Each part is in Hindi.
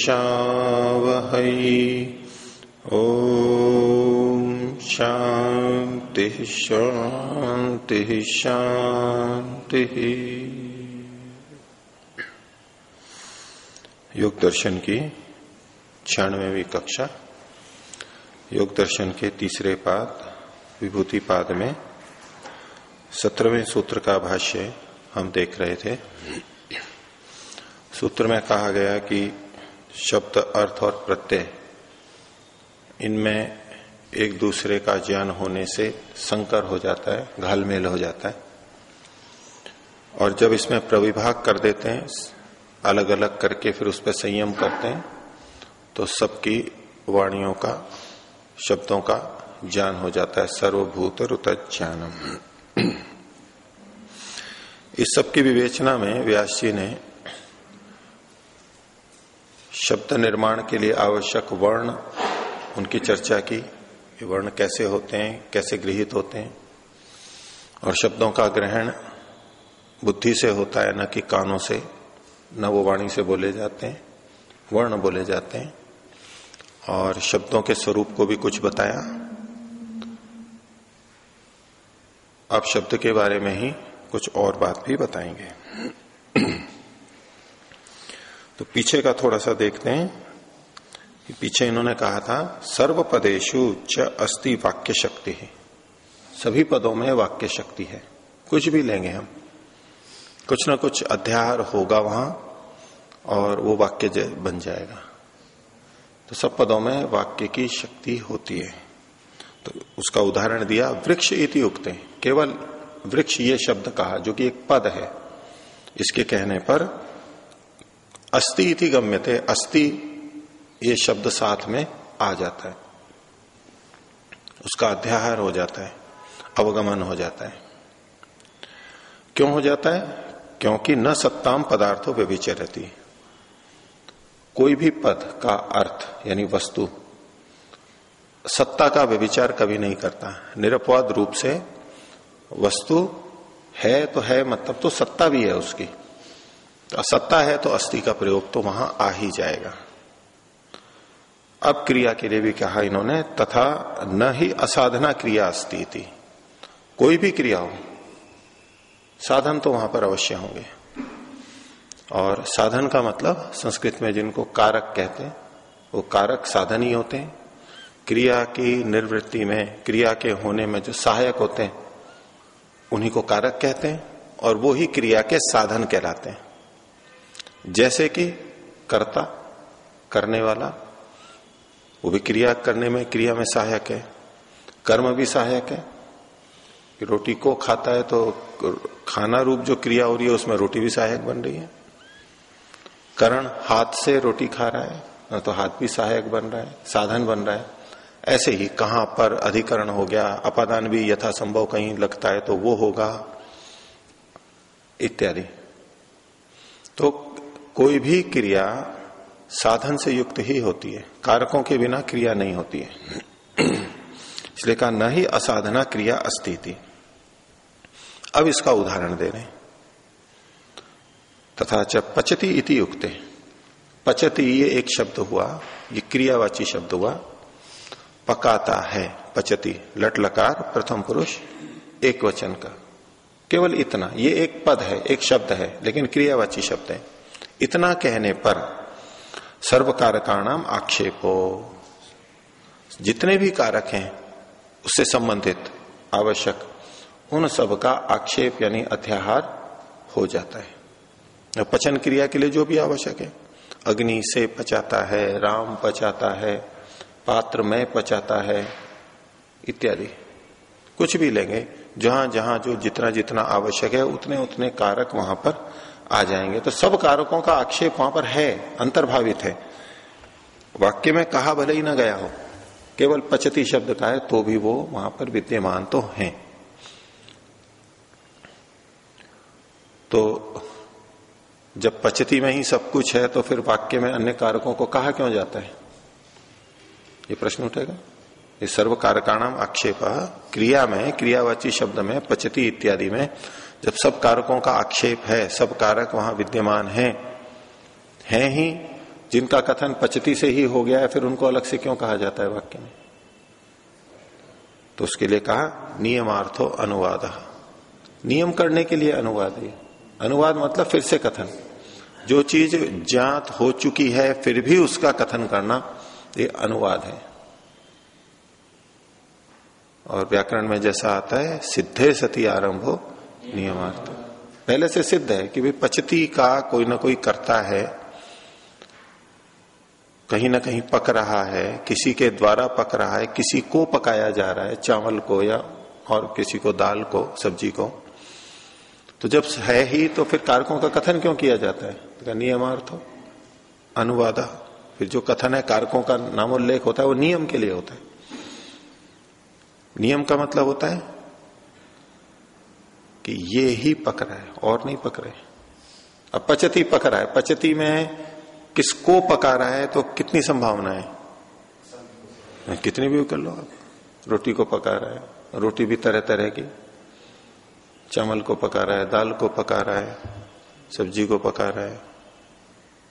विद्विषावहै ओ शांति शांति शांति योग दर्शन की छियानवेवी कक्षा। योग दर्शन के तीसरे पाद, विभूति पाद में सत्रहवें सूत्र का भाष्य हम देख रहे थे। सूत्र में कहा गया कि शब्द, अर्थ और प्रत्यय, इनमें एक दूसरे का ज्ञान होने से संकर हो जाता है, घालमेल हो जाता है। और जब इसमें प्रविभाग कर देते हैं अलग अलग करके फिर उस पर संयम करते हैं तो सबकी वाणियों का, शब्दों का ज्ञान हो जाता है, सर्वभूत रुत ज्ञानम इस सब की विवेचना में व्यास जी ने शब्द निर्माण के लिए आवश्यक वर्ण, उनकी चर्चा की वर्ण कैसे होते हैं, कैसे गृहित होते हैं। और शब्दों का ग्रहण बुद्धि से होता है, न कि कानों से, न वो वाणी से बोले जाते हैं, वर्ण बोले जाते हैं। और शब्दों के स्वरूप को भी कुछ बताया। अब शब्द के बारे में ही कुछ और बात भी बताएँगे। तो पीछे का थोड़ा सा देखते हैं कि पीछे इन्होंने कहा था सर्व पदेशु च अस्ति वाक्य शक्ति है। सभी पदों में वाक्य शक्ति है। कुछ भी लेंगे हम। कुछ ना कुछ अध्याहार होगा वहाँ और वो वाक्य बन जाएगा। तो सब पदों में वाक्य की शक्ति होती है। तो उसका उदाहरण दिया, वृक्ष इति उगते केवल वृक्ष ये शब्द कहा, जो कि एक पद है। इसके कहने पर अस्ति इति गम्यते, अस्ति ये शब्द साथ में आ जाता है। उसका अध्याहार हो जाता है, अवगमन हो जाता है। क्यों हो जाता है? क्योंकि न सत्ताम पदार्थों व्यभिचरती। कोई भी पद का अर्थ, यानी वस्तु, सत्ता का व्यभिचार कभी नहीं करता। निरपवाद रूप से वस्तु है तो है मतलब तो सत्ता भी है उसकी। तो सत्ता है तो अस्थि का प्रयोग तो वहाँ आ ही जाएगा। अब क्रिया के लिए भी कहा इन्होंने, तथा न ही असाधना क्रिया अस्ती थी कोई भी क्रिया हो, साधन तो वहाँ पर अवश्य होंगे। और साधन का मतलब संस्कृत में जिनको कारक कहते हैं, वो कारक साधन ही होते हैं। क्रिया की निर्वृत्ति में, क्रिया के होने में जो सहायक होते हैं, उन्हीं को कारक कहते हैं और वो ही क्रिया के साधन कहलाते हैं। जैसे कि कर्ता, करने वाला, वो भी क्रिया करने में, क्रिया में सहायक है। कर्म भी सहायक है। रोटी को खाता है तो खाना रूप जो क्रिया हो रही है, उसमें रोटी भी सहायक बन रही है। करण हाथ से रोटी खा रहा है, ना तो हाथ भी सहायक बन रहा है, साधन बन रहा है। ऐसे ही कहाँ पर अधिकरण हो गया, अपादान भी यथा संभव कहीं लगता है तो वो होगा, इत्यादि। तो कोई भी क्रिया साधन से युक्त ही होती है। कारकों के बिना क्रिया नहीं होती है। इसलिए कहा, न ही असाधना क्रिया अस्थिति अब इसका उदाहरण दे रहे तथा च पचती इति युक्त। पचती ये एक शब्द हुआ, ये क्रियावाची शब्द हुआ। पकाता है, पचती, लटलकार, प्रथम पुरुष, एक वचन का। केवल इतना, ये एक पद है, एक शब्द है, लेकिन क्रियावाची शब्द है। इतना कहने पर सर्व कारकाणाम आक्षेपो। जितने भी कारक हैं, उससे संबंधित आवश्यक, उन सब का आक्षेप यानी अध्याहार हो जाता है। पचन क्रिया के लिए जो भी आवश्यक है, अग्नि से पचाता है, राम पचाता है, पात्र में पचाता है, इत्यादि। कुछ भी लेंगे जहाँ जहाँ जो जितना जितना आवश्यक है उतने उतने कारक वहाँ पर आ जाएँगे। तो सब कारकों का आक्षेप वहाँ पर है, अंतर्भावित है। वाक्य में कहा भले ही ना गया हो, केवल पचती शब्द का है तो भी वो वहाँ पर विद्यमान तो है। तो जब पचती में ही सब कुछ है तो फिर वाक्य में अन्य कारकों को कहा क्यों जाता है? ये प्रश्न उठेगा। ये सर्व कारकाणाम आक्षेप, क्रिया में, क्रियावाची शब्द में, पचती इत्यादि में जब सब कारकों का आक्षेप है, सब कारक वहाँ विद्यमान है, हैं ही, जिनका कथन पचती से ही हो गया है, फिर उनको अलग से क्यों कहा जाता है वाक्य में? तो उसके लिए कहा, नियमार्थो अनुवाद। नियम करने के लिए अनुवाद है। अनुवाद मतलब फिर से कथन। जो चीज़ ज्ञात हो चुकी है, फिर भी उसका कथन करना, ये अनुवाद है। और व्याकरण में जैसा आता है, सिद्धे सती आरंभ हो नियमार्थ पहले से सिद्ध है कि भाई पचती का कोई ना कोई करता है, कहीं ना कहीं पक रहा है, किसी के द्वारा पक रहा है, किसी को पकाया जा रहा है, चावल को या और किसी को दाल को, सब्ज़ी को। तो जब है ही तो फिर कारकों का कथन क्यों किया जाता है? तो नियमार्थ अनुवादा फिर जो कथन है, कारकों का नामोल्लेख होता है, वो नियम के लिए होता है। नियम का मतलब होता है कि ये ही पक रहा है, और नहीं पक रहे। अब पचती पक रहा है। पचती में किसको पका रहा है तो कितनी संभावना है? कितनी भी कर लो आप। रोटी को पका रहा है। रोटी भी तरह तरह की। चावल को पका रहा है, दाल को पका रहा है, सब्ज़ी को पका रहा है।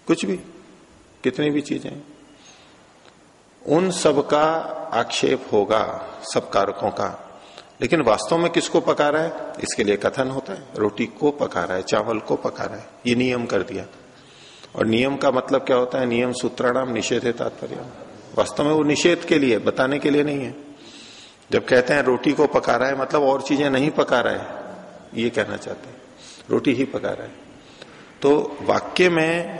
कुछ भी, कितनी भी चीज़ें। उन सब का आक्षेप होगा, सब कारकों का। लेकिन वास्तव में किसको पका रहा है? इसके लिए कथन होता है। रोटी को पका रहा है, चावल को पका रहा है। ये नियम कर दिया। और नियम का मतलब क्या होता है? नियम सूत्राणाम निषेध है तात्पर्य। वास्तव में वो निषेध के लिए, बताने के लिए नहीं है। जब कहते हैं रोटी को पका रहा है मतलब और चीज़ें नहीं पका रहा है। ये कहना चाहते हैं। रोटी ही पका रहा है। तो वाक्य में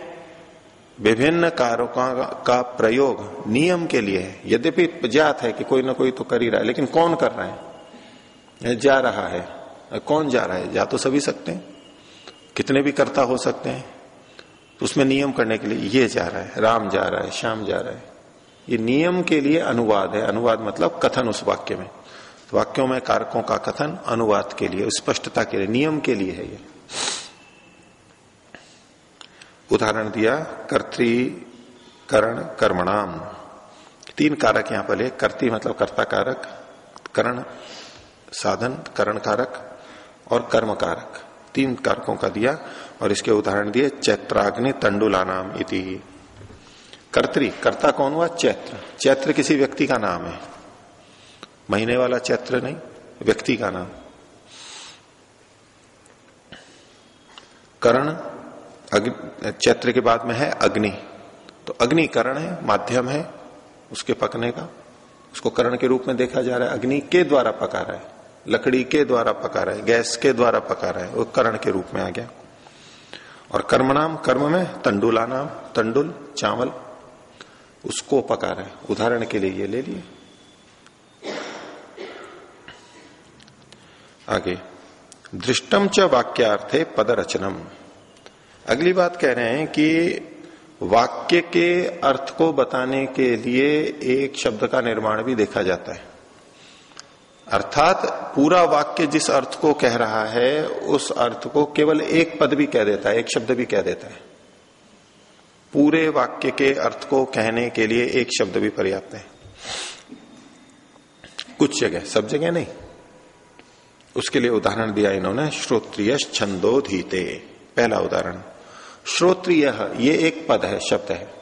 विभिन्न कारकों का का प्रयोग नियम के लिए है। यद्यपि जात है कि कोई ना कोई तो कर ही रहा है, लेकिन कौन कर रहा है? जा रहा है। कौन जा रहा है? जा तो सभी सकते हैं। कितने भी कर्ता हो सकते हैं। तो उसमें नियम करने के लिए ये जा रहा है, राम जा रहा है, श्याम जा रहा है। ये नियम के लिए अनुवाद है। अनुवाद मतलब कथन उस वाक्य में। तो वाक्यों में कारकों का कथन अनुवाद के लिए, स्पष्टता के लिए, नियम के लिए है ये। उदाहरण दिया कर्तिकरण कर्मणाम। तीन कारक यहाँ पर कर्ति मतलब कर्ता कारक, करण साधन करण कारक और कर्म कारक तीन कारकों का दिया और इसके उदाहरण दिए चैत्राग्नि तंडुला नाम इति। कर्त्री, कर्ता कौन हुआ? चैत्र। चैत्र किसी व्यक्ति का नाम है। महीने वाला चैत्र नहीं, व्यक्ति का नाम। करण चैत्र के बाद में है अग्नि। तो अग्नि करण है, माध्यम है उसके पकने का। उसको करण के रूप में देखा जा रहा है। अग्नि के द्वारा पका रहा है। लकड़ी के द्वारा पका रहा है, गैस के द्वारा पका रहा है वो करण के रूप में आ गया। और कर्म नाम कर्म में तंडुला नाम तंडुल, चावल, उसको पका रहा है। उदाहरण के लिए ये ले लिए। आगे दृष्टम च वाक्यार्थे पदरचनम। अगली बात कह रहे हैं कि वाक्य के अर्थ को बताने के लिए एक शब्द का निर्माण भी देखा जाता है। अर्थात पूरा वाक्य जिस अर्थ को कह रहा है, उस अर्थ को केवल एक पद भी कह देता है, एक शब्द भी कह देता है। पूरे वाक्य के अर्थ को कहने के लिए एक शब्द भी पर्याप्त है। कुछ जगह, सब जगह नहीं। उसके लिए उदाहरण दिया इन्होंने, श्रोत्रिय छंदो धीते पहला उदाहरण, श्रोत्रिय ये एक पद है, शब्द है।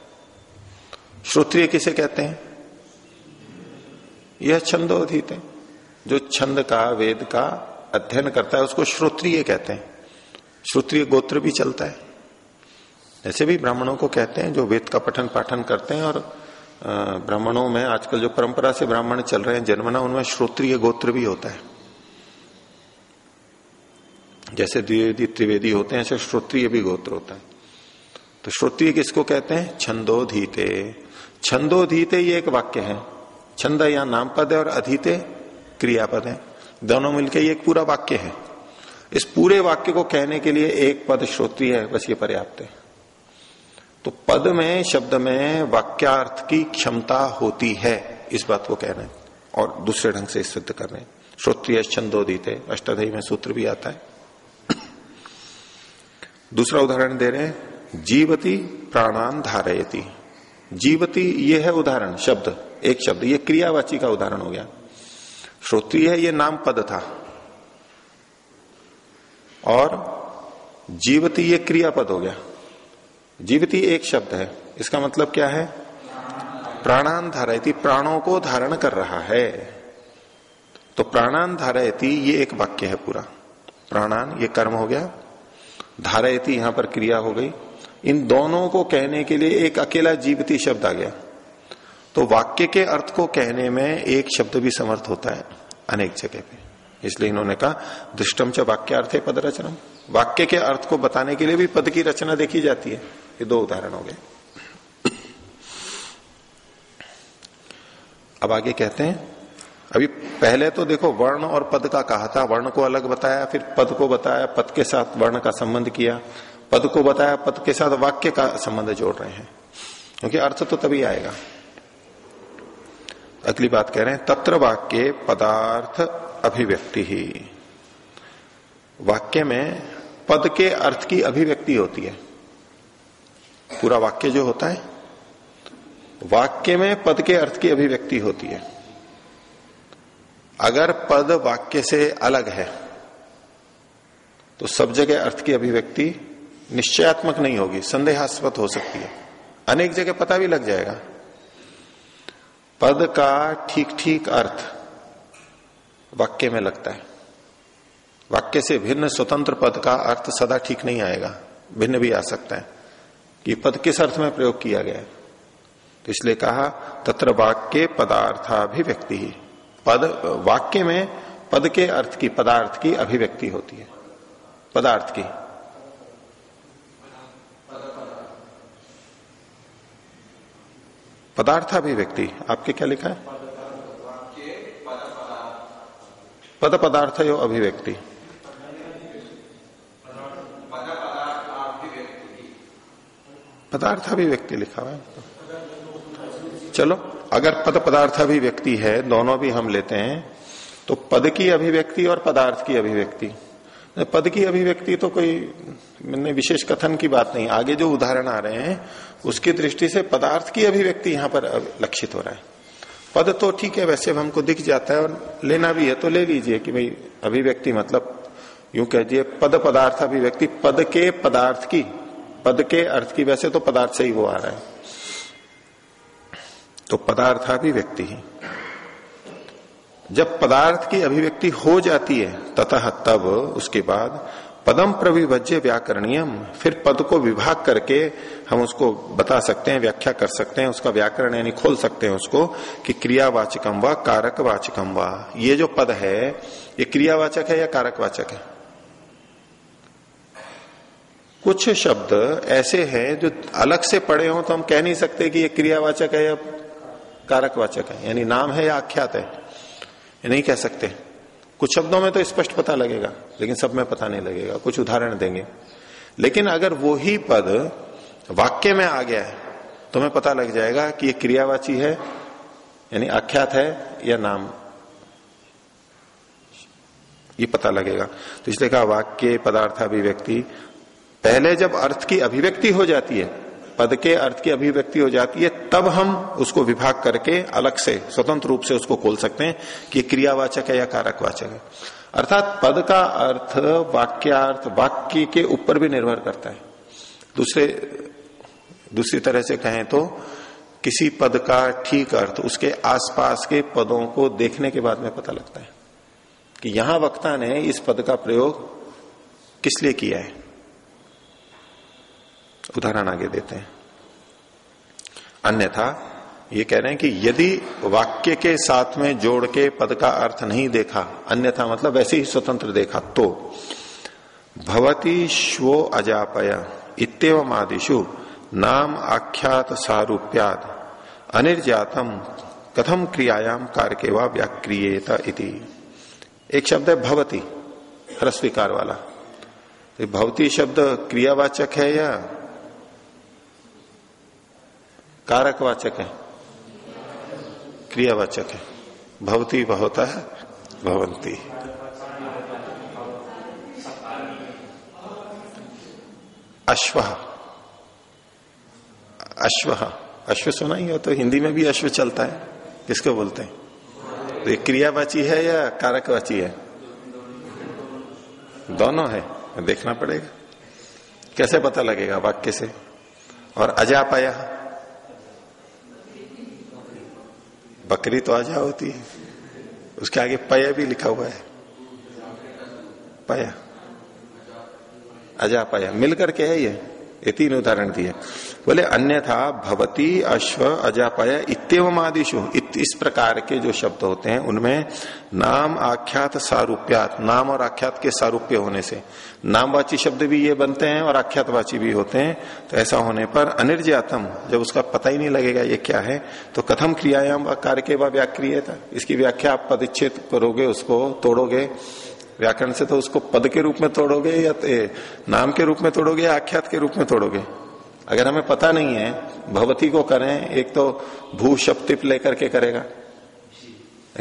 श्रोत्रिय किसे कहते हैं? यह छंदोधित। है जो छंद का, वेद का अध्ययन करता है, उसको श्रोत्रिय कहते हैं। श्रोत्रिय गोत्र भी चलता है। ऐसे भी ब्राह्मणों को कहते हैं, जो वेद का पठन पाठन करते हैं और ब्राह्मणों में आजकल जो परंपरा से ब्राह्मण चल रहे हैं, जन्मना उनमें श्रोत्रिय गोत्र भी होता है। जैसे द्विवेदी, त्रिवेदी होते हैं, ऐसे श्रोत्रिय भी गोत्र होता है। तो श्रोत्रिय किसको कहते हैं? छंदोधीते। छंदोधीते ये एक वाक्य है। छंद या नाम पद है और अधीते क्रियापद है। दोनों मिलकर ये एक पूरा वाक्य है। इस पूरे वाक्य को कहने के लिए एक पद श्रोत्रिय है, बस ये पर्याप्त है। तो पद में, शब्द में वाक्यार्थ की क्षमता होती है, इस बात को कह रहे हैं। और दूसरे ढंग से सिद्ध कर रहे हैं। श्रोत्रिय छंदोदित अष्टाध्यायी में सूत्र भी आता है। दूसरा उदाहरण दे रहे हैं, जीवती प्राणान धारयती। जीवती ये है उदाहरण, शब्द, एक शब्द। ये क्रियावाची का उदाहरण हो गया। श्रोत्रिय है, ये नाम पद था। और जीवती ये क्रियापद हो गया। जीवती एक शब्द है। इसका मतलब क्या है? प्राणान धारयती प्राणों को धारण कर रहा है। तो प्राणान धारयती ये एक वाक्य है पूरा। प्राणान, ये कर्म हो गया। धारयती यहाँ पर क्रिया हो गई। इन दोनों को कहने के लिए एक अकेला जीवती शब्द आ गया। तो वाक्य के अर्थ को कहने में एक शब्द भी समर्थ होता है, अनेक जगह पे। इसलिए इन्होंने कहा, दृष्टम च वाक्यार्थ पद रचना वाक्य के अर्थ को बताने के लिए भी पद की रचना देखी जाती है। ये दो उदाहरण हो गए। अब आगे कहते हैं, अभी पहले तो देखो, वर्ण और पद का कहा था। वर्ण को अलग बताया, फिर पद को बताया, पद के साथ वर्ण का संबंध किया। पद को बताया, पद के साथ वाक्य का संबंध जोड़ रहे हैं। क्योंकि अर्थ तो तभी आएगा। अगली बात कह रहे हैं, तत्र वाक्य पदार्थ अभिव्यक्ति ही। वाक्य में पद के अर्थ की अभिव्यक्ति होती है। पूरा वाक्य जो होता है, वाक्य में पद के अर्थ की अभिव्यक्ति होती है। अगर पद वाक्य से अलग है तो सब जगह अर्थ की अभिव्यक्ति निश्चयात्मक नहीं होगी, संदेहास्पद हो सकती है। अनेक जगह पता भी लग जाएगा। पद का ठीक ठीक अर्थ वाक्य में लगता है। वाक्य से भिन्न स्वतंत्र पद का अर्थ सदा ठीक नहीं आएगा, भिन्न भी आ सकता है। कि पद किस अर्थ में प्रयोग किया गया है? तो इसलिए कहा, तत्र वाक्य पदार्थाभिव्यक्ति ही। पद, वाक्य में पद के अर्थ की, पदार्थ की अभिव्यक्ति होती है। पदार्थ की। पदार्थाभिव्यक्ति आपके क्या लिखा है? पद पदार्थ यो अभिव्यक्ति। पदार्थाभिव्यक्ति लिखा हुआ है। चलो, अगर पद पदार्थाभिव्यक्ति है, दोनों भी हम लेते हैं तो पद की अभिव्यक्ति और पदार्थ की अभिव्यक्ति। पद की अभिव्यक्ति तो कोई, मैंने विशेष कथन की बात नहीं, आगे जो उदाहरण आ रहे हैं उसकी दृष्टि से पदार्थ की अभिव्यक्ति यहाँ पर लक्षित हो रहा है। पद तो ठीक है, वैसे हमको दिख जाता है और लेना भी है तो ले लीजिए कि भाई अभिव्यक्ति मतलब यूँ कह दिए पद पदार्थ अभिव्यक्ति, पद के पदार्थ की, पद के अर्थ की, वैसे तो पदार्थ से ही वो आ रहा है। तो पदार्थाभिव्यक्ति ही। जब पदार्थ की अभिव्यक्ति हो जाती है तथा तब उसके बाद पदम प्रविभज्य व्याकरणीयम। फिर पद को विभाग करके हम उसको बता सकते हैं, व्याख्या कर सकते हैं, उसका व्याकरण यानी खोल सकते हैं उसको कि क्रियावाचकम व कारक वाचकम व। ये जो पद है, ये क्रियावाचक है या कारक वाचक है? कुछ शब्द ऐसे हैं जो अलग से पड़े हो तो हम कह नहीं सकते कि ये क्रियावाचक है या कारकवाचक है। यानी नाम है या आख्यात है। ये नहीं कह सकते। कुछ शब्दों में तो स्पष्ट पता लगेगा, लेकिन सब में पता नहीं लगेगा, कुछ उदाहरण देंगे। लेकिन अगर वो ही पद वाक्य में आ गया है तो हमें पता लग जाएगा कि ये क्रियावाची है, यानी आख्यात है या नाम। ये पता लगेगा। तो इसलिए कहा, वाक्य, पदार्थ, अभिव्यक्ति। पहले जब अर्थ की अभिव्यक्ति हो जाती है पद के अर्थ की अभिव्यक्ति हो जाती है, तब हम उसको विभाग करके अलग से, स्वतंत्र रूप से उसको खोल सकते हैं कि क्रियावाचक है या कारकवाचक है। अर्थात पद का अर्थ, वाक्यार्थ, वाक्य के ऊपर भी निर्भर करता है। दूसरे, दूसरी तरह से कहें तो किसी पद का ठीक अर्थ, उसके आसपास के पदों को देखने के बाद में पता लगता है कि यहाँ वक्ता ने इस पद का प्रयोग किस लिए किया है। उदाहरण आगे देते हैं। अन्यथा, ये कह रहे हैं कि यदि वाक्य के साथ में जोड़ के पद का अर्थ नहीं देखा, अन्यथा मतलब वैसे ही स्वतंत्र देखा तो भवती श्वो अजापय इतव आदिशु नाम आख्यात सारूप्याद अनिर्जातम कथम क्रियायाम व व्याक्रियेत इति। एक शब्द है भवती ह्रस्वीकार वाला। तो भवती शब्द क्रियावाचक है या कारकवाचक है, क्रियावाचक है। भवती बहुता है, भवंती। अश्व। अश्व। अश्व सुना ही हो तो हिंदी में भी अश्व चलता है। किसको बोलते हैं? तो क्रियावाची है या कारकवाची है? दोनों है। देखना पड़ेगा। कैसे पता लगेगा वाक्य से? और अजापाया। बकरी तो आजा होती है। उसके आगे पया भी लिखा हुआ है। पया। अजा पया। मिलकर के है ये। ये तीन उदाहरण दिए। बोले अन्यथा भवती अश्व अजापय इतम आदिशु इत, इस प्रकार के जो शब्द होते हैं उनमें नाम आख्यात सारूप्यात नाम और आख्यात के सारूप्य होने से। नामवाची शब्द भी ये बनते हैं और आख्यातवाची भी होते हैं। तो ऐसा होने पर अनिर्जातम जब उसका पता ही नहीं लगेगा ये क्या है तो कथम क्रियायाम कार्य के व्याक्रिय इसकी व्याख्या आप पदच्छेद करोगे उसको तोड़ोगे। व्याकरण से तो उसको पद के रूप में तोड़ोगे या नाम के रूप में तोड़ोगे या आख्यात के रूप में तोड़ोगे? अगर हमें पता नहीं है, भवती को करें, एक तो भू शब्दिप लेकर के करेगा।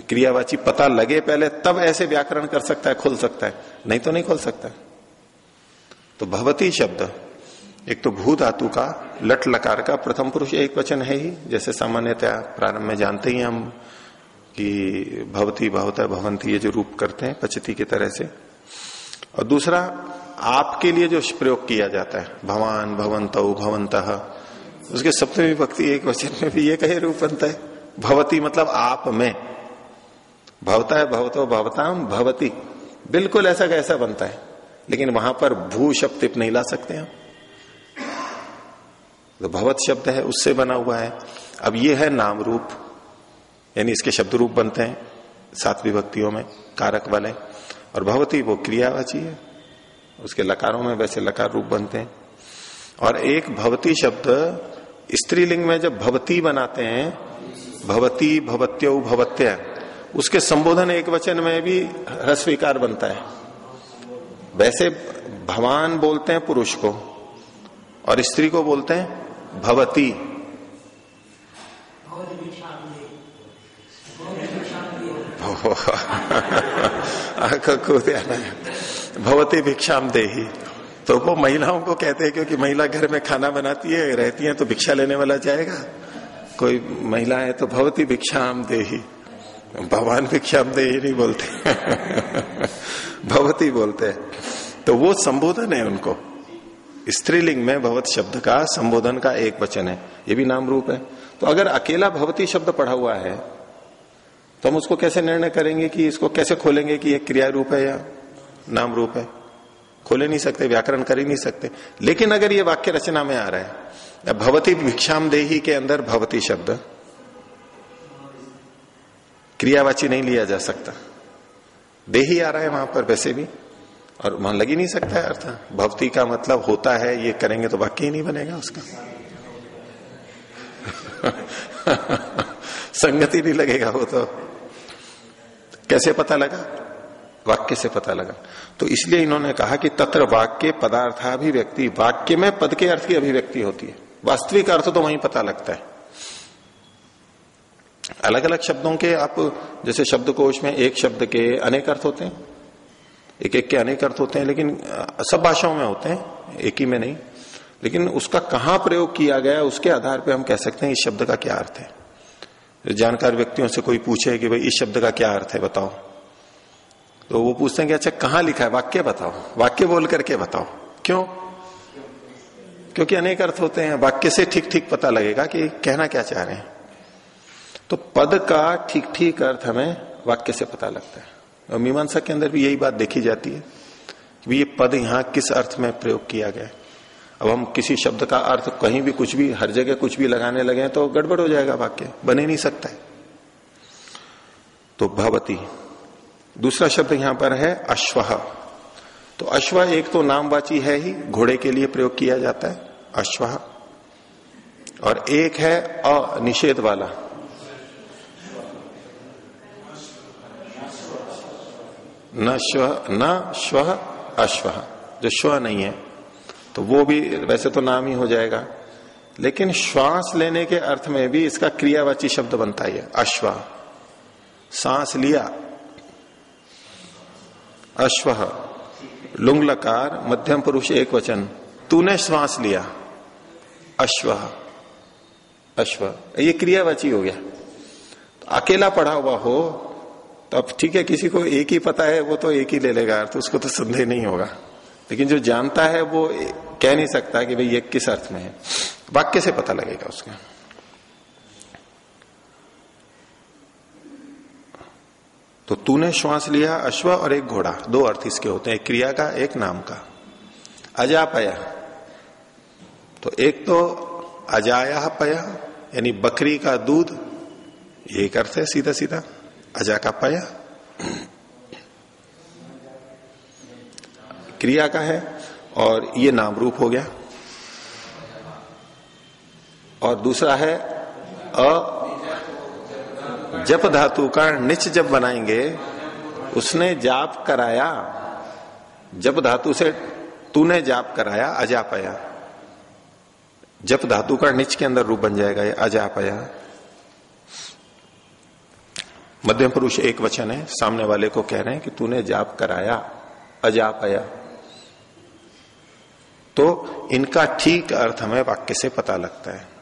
क्रियावाची पता लगे पहले, तब ऐसे व्याकरण कर सकता है, खुल सकता है। नहीं तो नहीं खोल सकता। तो भवती शब्द, एक तो भू धातु का, लट लकार का, प्रथम पुरुष एक वचन है ही। जैसे सामान्यतया प्रारंभ में जानते ही हम कि भवती, भवता भवंती ये जो रूप करते हैं, पचती की तरह से। और दूसरा आपके लिए जो प्रयोग किया जाता है, भवान भवंत भवंत उसके सप्तमी भक्ति एक वचन में भी ये कहे रूप बनता है, भवती मतलब आप में। भवता है भवतो भवताम भवती। बिल्कुल ऐसा कैसा बनता है, लेकिन वहाँ पर भू शब्द नहीं ला सकते हम तो भवत शब्द है, उससे बना हुआ है। अब ये है नाम रूप, यानी इसके शब्द रूप बनते हैं सात विभक्तियों में, कारक वाले। और भवती वो क्रियावाची है। उसके लकारों में वैसे लकार रूप बनते हैं। और एक भवती शब्द, स्त्रीलिंग में जब भवती बनाते हैं, भवती भवत्यो भवत्य, उसके संबोधन एक वचन में भी रस्वीकार बनता है। वैसे भवान बोलते हैं पुरुष को, और स्त्री को बोलते हैं भवती। भवती भिक्षाम दे तो वो महिलाओं को कहते हैं, क्योंकि महिला घर में खाना बनाती है, रहती है तो भिक्षा लेने वाला जाएगा। कोई महिला है तो भवती भिक्षाम दे भगवान भिक्षाम दे ही नहीं बोलते। भवती बोलते हैं। तो वो संबोधन है उनको। स्त्रीलिंग में भगवत शब्द का संबोधन का एक वचन है। ये भी नाम रूप है। तो अगर अकेला भवती शब्द पढ़ा हुआ है तो हम उसको कैसे निर्णय करेंगे कि इसको कैसे खोलेंगे कि ये क्रिया रूप है या नाम रूप है। खोले नहीं सकते, व्याकरण कर ही नहीं सकते। लेकिन अगर ये वाक्य रचना में आ रहा है भवती भिक्षाम देही के अंदर भवती शब्द, क्रियावाची नहीं लिया जा सकता। देही आ रहा है वहाँ पर वैसे भी, और वहाँ लग ही नहीं सकता है अर्थ। भवती का मतलब होता है, ये करेंगे तो वाक्य ही नहीं बनेगा उसका। संगति नहीं लगेगा वो तो। कैसे पता लगा? वाक्य से पता लगा। तो इसलिए इन्होंने कहा कि तत्र वाक्य पदार्थाभिव्यक्ति, वाक्य में पद के अर्थ की अभिव्यक्ति होती है। वास्तविक अर्थ तो वहीं पता लगता है। अलग अलग शब्दों के आप, जैसे शब्दकोश में एक शब्द के अनेक अर्थ होते हैं एक एक के अनेक अर्थ होते हैं, लेकिन सब भाषाओं में होते हैं, एक ही में नहीं। लेकिन उसका कहाँ प्रयोग किया गया, उसके आधार पर हम कह सकते हैं इस शब्द का क्या अर्थ है। जानकार व्यक्तियों से कोई पूछे कि भाई इस शब्द का क्या अर्थ है, बताओ। तो वो पूछते हैं कि अच्छा कहाँ लिखा है? वाक्य बताओ। वाक्य बोल करके बताओ। क्यों? क्योंकि अनेक अर्थ होते हैं। वाक्य से ठीक ठीक पता लगेगा कि कहना क्या चाह रहे हैं। तो पद का ठीक ठीक अर्थ हमें वाक्य से पता लगता है। और मीमांसा के अंदर भी यही बात देखी जाती है कि ये पद यहाँ किस अर्थ में प्रयोग किया गया अब हम किसी शब्द का अर्थ कहीं भी कुछ भी, हर जगह कुछ भी लगाने लगे तो गड़बड़ हो जाएगा वाक्य। बने नहीं सकता है। तो भवती दूसरा शब्द यहाँ पर है अश्व। तो अश्व एक तो नामवाची है ही, घोड़े के लिए प्रयोग किया जाता है, अश्व। और एक है अनिषेध वाला। न स्व न स्व अश्व। जो स्व नहीं है तो वो भी वैसे तो नाम ही हो जाएगा। लेकिन श्वास लेने के अर्थ में भी इसका क्रियावाची शब्द बनता है, अश्व। सांस लिया अश्व लुंग लकार मध्यम पुरुष, एक वचन। तूने श्वास लिया। अश्व अश्व। ये क्रियावाची हो गया। तो अकेला पढ़ा हुआ हो तो अब ठीक है, किसी को एक ही पता है, वो तो एक ही ले लेगा तो उसको तो संदेह नहीं होगा। लेकिन जो जानता है, वो कह नहीं सकता कि भाई, ये किस अर्थ में है। वाक्य से पता लगेगा उसका। तो तूने श्वास लिया अश्व और एक घोड़ा, दो अर्थ इसके होते हैं, एक क्रिया का, एक नाम का। अजापया। तो एक तो अजाया पया, यानी बकरी का दूध एक अर्थ है सीधा सीधा अजा का पया। क्रिया का है, और ये नाम रूप हो गया। और दूसरा है अ जप धातु का निच जब बनाएँगे, उसने जाप कराया। जप धातु से तूने जाप कराया अजापया जप धातु का निच के अंदर रूप बन जाएगा, ये अजापया मध्यम पुरुष एक वचन है, सामने वाले को कह रहे हैं कि तूने जाप कराया अजापया तो इनका ठीक अर्थ हमें वाक्य से पता लगता है।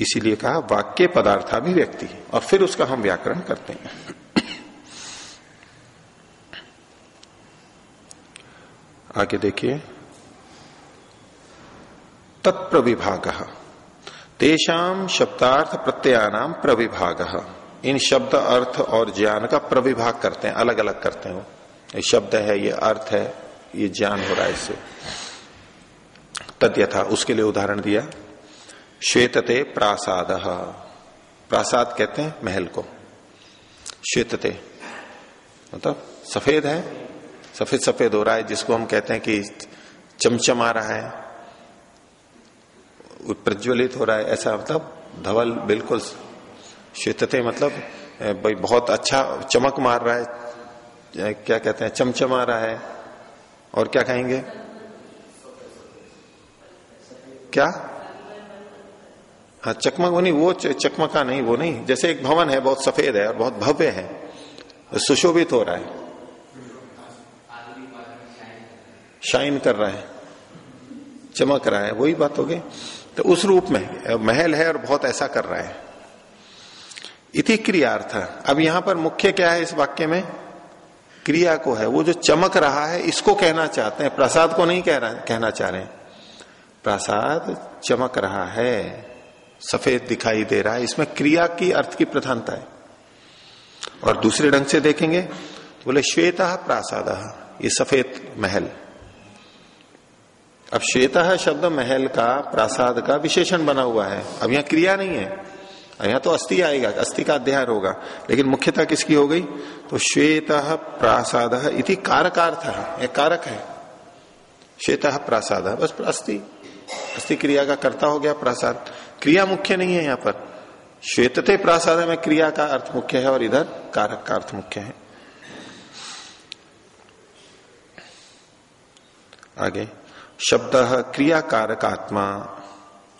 इसीलिए कहा, वाक्य पदार्थाभिव्यक्ति और फिर उसका हम व्याकरण करते हैं। आगे देखिए। तत्प्रविभाग। तेषाम शब्दार्थ प्रत्ययानाम प्रविभाग। इन शब्द अर्थ और ज्ञान का प्रविभाग करते हैं अलग अलग करते हैं ये शब्द है, ये अर्थ है, ये ज्ञान हो रहा है इससे। तद्यथा, उसके लिए उदाहरण दिया। श्वेतते प्रासाद। प्रासाद कहते हैं महल को। श्वेतते। मतलब सफ़ेद है सफ़ेद सफ़ेद हो रहा है, जिसको हम कहते हैं कि चमचमा रहा है। प्रज्वलित हो रहा है, ऐसा मतलब धवल बिल्कुल श्वेतते मतलब भाई बहुत अच्छा चमक मार रहा है क्या कहते हैं, चमचमा रहा है। और क्या कहेंगे? क्या? हाँ चकमक वो नहीं, वो चकमका नहीं, वो नहीं। जैसे एक भवन है, बहुत सफ़ेद है और बहुत भव्य है, सुशोभित हो रहा है। शाइन कर रहा है, चमक रहा है, वही बात हो गई। तो उस रूप में, महल है और बहुत ऐसा कर रहा है। इति क्रियार्थ। अब यहाँ पर मुख्य क्या है इस वाक्य में? क्रिया को है। वो जो चमक रहा है, इसको कहना चाहते हैं। प्रसाद को नहीं कह रहा, कहना चाह रहे प्रसाद चमक रहा है। सफ़ेद दिखाई दे रहा है। इसमें क्रिया की अर्थ की प्रधानता है। और दूसरे ढंग से देखेंगे तो बोले, श्वेत प्रासाद, ये सफ़ेद महल। अब श्वेत शब्द महल का, प्रासाद का विशेषण बना हुआ है। अब यहाँ क्रिया नहीं है। यहाँ तो अस्थि आएगा, अस्थि का अध्ययन होगा। लेकिन मुख्यता किसकी हो गई? तो श्वेत प्रासाद इति कारकार्थ है कारक है। श्वेत प्रासाद, बस अस्थि। अस्थि क्रिया का कर्ता हो गया, प्रासाद। क्रिया मुख्य नहीं है यहाँ पर। श्वेतते प्रासाद में क्रिया का अर्थ मुख्य है और इधर कारक का अर्थ मुख्य है। आगे, शब्द क्रिया कारक आत्मा।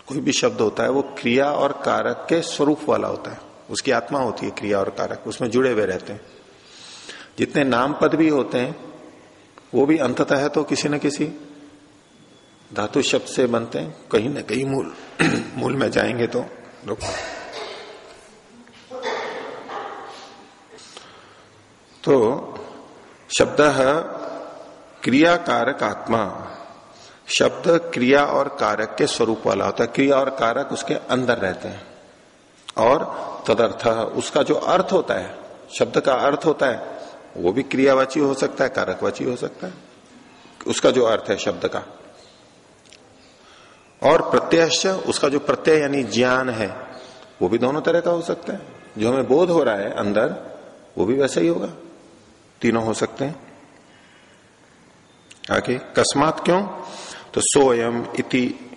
कोई भी शब्द होता है वो क्रिया और कारक के स्वरूप वाला होता है। उसकी आत्मा होती है क्रिया और कारक, उसमें जुड़े हुए रहते हैं। जितने नाम पद भी होते हैं, वो भी अंततः है तो किसी न किसी धातु शब्द से बनते हैं, कहीं ना कहीं मूल। मूल में जाएँगे तो तो शब्द क्रिया कारक आत्मा शब्द क्रिया और कारक के स्वरूप वाला होता है। क्रिया और कारक उसके अंदर रहते हैं। और तदर्थ उसका जो अर्थ होता है, शब्द का अर्थ होता है, वो भी क्रियावाची हो सकता है, कारकवाची हो सकता है। उसका जो अर्थ है शब्द का। और प्रत्यय उसका जो प्रत्यय यानी ज्ञान है, वो भी दोनों तरह का हो सकता है। जो हमें बोध हो रहा है अंदर, वो भी वैसा ही होगा। तीनों हो सकते हैं। आगे, कस्मात क्यों? तो सोयम इति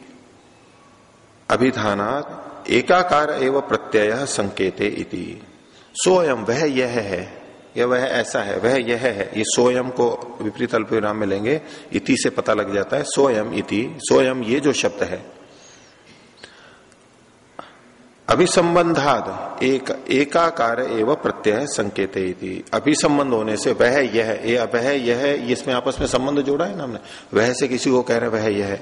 अभिधानात एकाकार एवं प्रत्यय संकेते इति। सोयम वह यह है या वह ऐसा है, वह यह है, ये सोयम को विपरीत अल्प विराम में लेंगे, इति से पता लग जाता है, सोयम इति, सोयम ये जो शब्द है। अभिसंबंधाद, एक, एकाकार एवं प्रत्यय संकेत अभिसंबंध होने से वह यह वह यह इसमें आपस में संबंध जोड़ा है ना हमने वह से किसी को कह रहे वह यह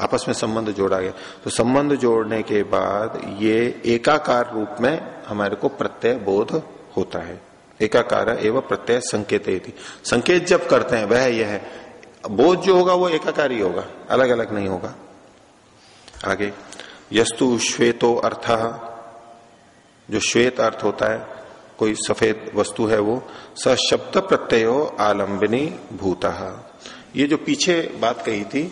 आपस में संबंध जोड़ा गया। तो संबंध जोड़ने के बाद ये एकाकार रूप में हमारे को प्रत्यय बोध होता है। एकाकार एवं प्रत्यय संकेत संकेत जब करते हैं, वह यह है। बोध जो होगा, वो एकाकारी होगा अलग अलग नहीं होगा। आगे, यस्तु श्वेतो अर्थ, जो श्वेत अर्थ होता है, कोई सफ़ेद वस्तु है वो, स शब्द प्रत्ययो आलंबनी भूत। ये जो पीछे बात कही थी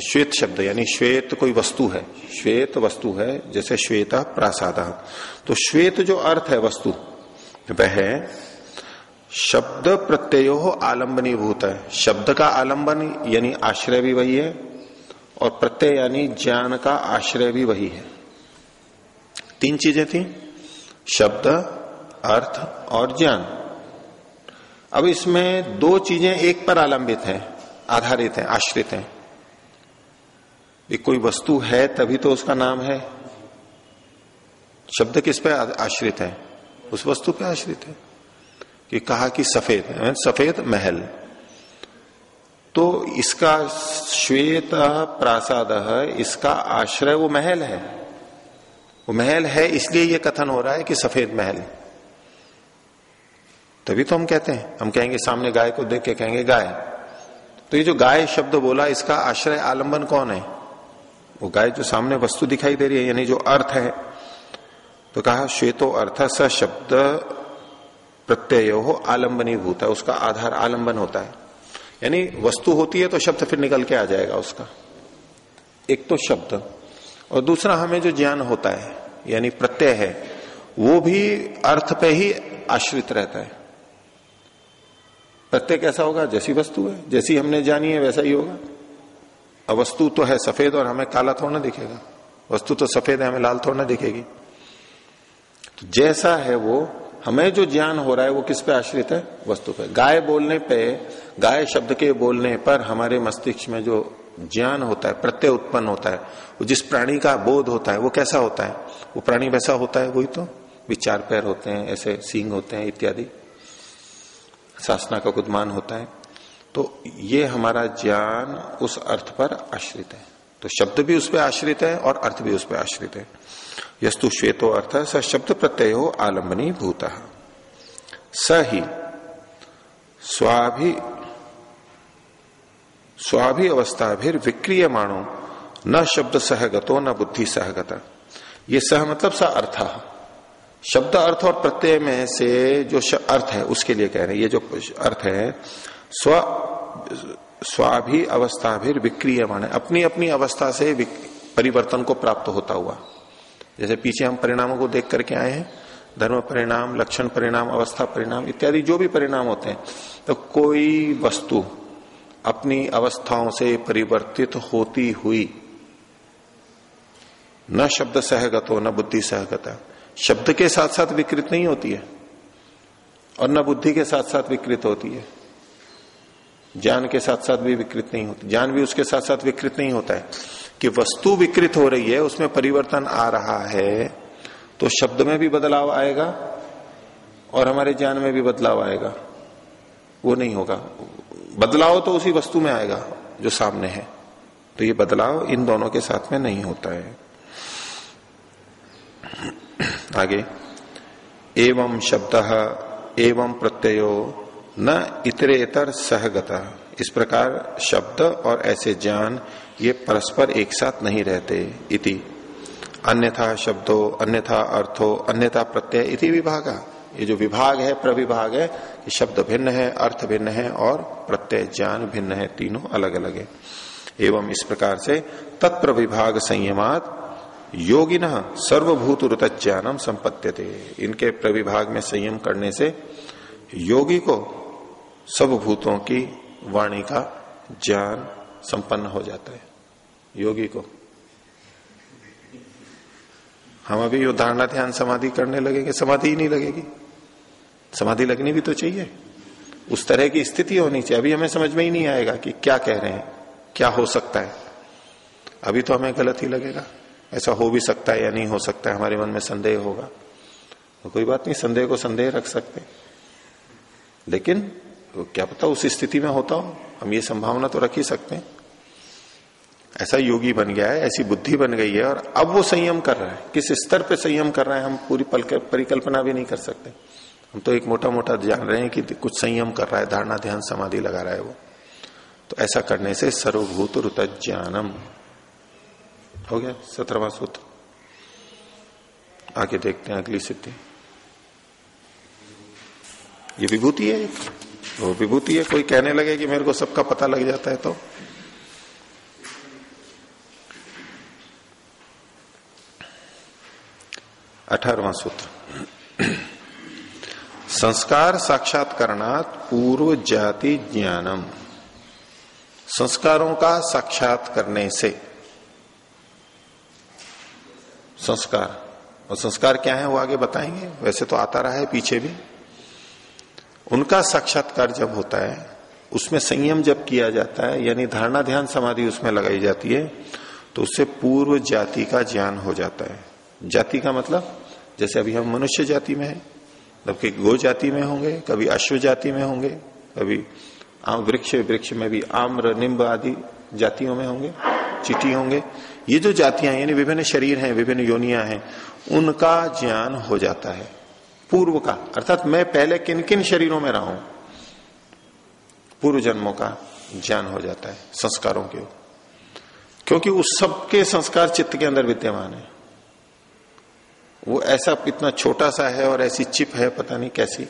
श्वेत शब्द, यानी श्वेत कोई वस्तु है, श्वेत वस्तु है, जैसे श्वेत प्रासाद। तो श्वेत जो अर्थ है वस्तु वह शब्द प्रत्ययो आलंबनी भूत है। शब्द का आलंबन यानी आश्रय भी वही है और प्रत्यय यानी ज्ञान का आश्रय भी वही है। तीन चीज़ें थी, शब्द, अर्थ और ज्ञान। अब इसमें दो चीज़ें एक पर आलंबित हैं, आधारित हैं, आश्रित हैं। एक कोई वस्तु है तभी तो उसका नाम है। शब्द किस पर आश्रित है? उस वस्तु पे आश्रित है कि कहा कि सफ़ेद सफ़ेद महल। तो इसका श्वेत प्रासाद इसका आश्रय वो महल है। वो महल है, इसलिए ये कथन हो रहा है कि सफ़ेद महल तभी तो हम कहते हैं, हम कहेंगे सामने गाय को देख के कहेंगे गाय। तो ये जो गाय शब्द बोला, इसका आश्रय आलंबन कौन है? वो गाय जो सामने वस्तु दिखाई दे रही है, यानी जो अर्थ है तो कहा, श्वेतो अर्थ स शब्द प्रत्यय हो आलंबनी भूत है, उसका आधार आलंबन होता है। यानी वस्तु होती है तो शब्द फिर निकल के आ जाएगा उसका। एक तो शब्द, और दूसरा हमें जो ज्ञान होता है, यानी प्रत्यय है, वो भी अर्थ पे ही आश्रित रहता है। प्रत्यय कैसा होगा? जैसी वस्तु है, जैसी हमने जानी है वैसा ही होगा। अब वस्तु तो है सफ़ेद और हमें काला थोड़ा दिखेगा। वस्तु तो सफ़ेद है, हमें लाल थोड़ा दिखेगी। तो जैसा है वो, हमें जो ज्ञान हो रहा है वो किस पे आश्रित है? वस्तु पे। गाय बोलने पे, गाय शब्द के बोलने पर हमारे मस्तिष्क में जो ज्ञान होता है, प्रत्यय उत्पन्न होता है, वो जिस प्राणी का बोध होता है, वो कैसा होता है? वो प्राणी वैसा होता है वही तो? विचार पैर होते हैं, ऐसे सींग होते हैं, इत्यादि। सासना का गुदमान होता है। तो ये हमारा ज्ञान उस अर्थ पर आश्रित है। तो शब्द भी उस पर आश्रित है और अर्थ भी उस पर आश्रित है। यस्तु श्वेतो अर्थ स शब्द प्रत्यय हो आलम्बनी भूत। स ही स्वाभि स्वाभि अवस्था भी विक्रिय माणो न शब्द सहगतो न बुद्धि सहगत। ये सह मतलब स अर्थ। शब्द अर्थ और प्रत्यय में से जो अर्थ है, उसके लिए कह रहे हैं, ये जो अर्थ है, स्व स्वाभि अवस्था भी विक्रिय मान अपनी अपनी अवस्था से परिवर्तन को प्राप्त होता हुआ। जैसे पीछे हम परिणामों को देख करके आए हैं, धर्म परिणाम, लक्षण परिणाम, अवस्था परिणाम इत्यादि जो भी परिणाम होते हैं तो कोई वस्तु अपनी अवस्थाओं से परिवर्तित होती हुई, न शब्द सहगत हो न बुद्धि सहगत। है शब्द के साथ साथ विकृत नहीं होती है, और न बुद्धि के साथ साथ विकृत होती है। ज्ञान के साथ साथ भी विकृत नहीं होती। ज्ञान भी उसके साथ साथ विकृत नहीं होता है कि वस्तु विकृत हो रही है, उसमें परिवर्तन आ रहा है तो शब्द में भी बदलाव आएगा और हमारे ज्ञान में भी बदलाव आएगा। वो नहीं होगा। बदलाव तो उसी वस्तु में आएगा जो सामने है। तो ये बदलाव इन दोनों के साथ में नहीं होता है। आगे। एवं शब्द एवं प्रत्ययो न इतरेतर सहगता। इस प्रकार शब्द और ऐसे ज्ञान, ये परस्पर एक साथ नहीं रहते इति। अन्यथा शब्दो, अन्यथा अर्थो, अन्यथा प्रत्यय इति विभागा। ये जो विभाग है, प्रविभाग है कि शब्द भिन्न है, अर्थ भिन्न है और प्रत्यय ज्ञान भिन्न है, तीनों अलग अलग है। एवं इस प्रकार से तत्प्रविभाग संयमात योगी न सर्वभूत रुत ज्ञानम संपत्ति थे इनके प्रविभाग में संयम करने से योगी को सब भूतों की वाणी का ज्ञान संपन्न हो जाता है। योगी को। हम अभी यो धारणा ध्यान समाधि करने लगेंगे। समाधि ही नहीं लगेगी। समाधि लगनी भी तो चाहिए। उस तरह की स्थिति होनी चाहिए। अभी हमें समझ में ही नहीं आएगा कि क्या कह रहे हैं, क्या हो सकता है। अभी तो हमें गलत ही लगेगा। ऐसा हो भी सकता है या नहीं हो सकता है, हमारे मन में संदेह होगा। तो कोई बात नहीं, संदेह को संदेह रख सकते। लेकिन तो क्या पता उस स्थिति में होता हो? हम ये संभावना तो रख ही सकते हैं। ऐसा योगी बन गया है, ऐसी बुद्धि बन गई है, और अब वो संयम कर रहा है। किस स्तर पे संयम कर रहा है, हम पूरी परिकल्पना भी नहीं कर सकते। हम तो एक मोटा मोटा जान रहे हैं कि कुछ संयम कर रहा है, धारणा, ध्यान, समाधि लगा रहा है वो। तो ऐसा करने से सर्वभूत रुत ज्ञानम हो गया सत्रहवा सूत्र। आगे देखते हैं अगली सिद्धि ये विभूति है वो विभूति है, कोई कहने लगे कि मेरे को सबका पता लग जाता है तो। अठारवा सूत्र। संस्कार साक्षात्कारणात पूर्व जाति ज्ञानम। संस्कारों का साक्षात करने से। संस्कार। और संस्कार क्या है, वो आगे बताएँगे। वैसे तो आता रहा है, पीछे भी। उनका साक्षात्कार जब होता है, उसमें संयम जब किया जाता है, यानी धारणा ध्यान समाधि उसमें लगाई जाती है तो उससे पूर्व जाति का ज्ञान हो जाता है। जाति का मतलब जैसे अभी हम मनुष्य जाति में है मतलब कि गो जाति में होंगे, कभी अश्व जाति में होंगे, कभी आम वृक्ष वृक्ष में भी आम्र, निम्ब आदि जातियों में होंगे, चिटी होंगे। ये जो जातियाँ यानी विभिन्न शरीर हैं, विभिन्न योनियाँ हैं, उनका ज्ञान हो जाता है। पूर्व का, अर्थात मैं पहले किन किन शरीरों में रहा हूँ? पूर्व जन्मों का ज्ञान हो जाता है, संस्कारों के। क्योंकि उस सबके संस्कार चित्त के अंदर विद्यमान है। वो ऐसा इतना छोटा सा है और ऐसी चिप है, पता नहीं कैसी।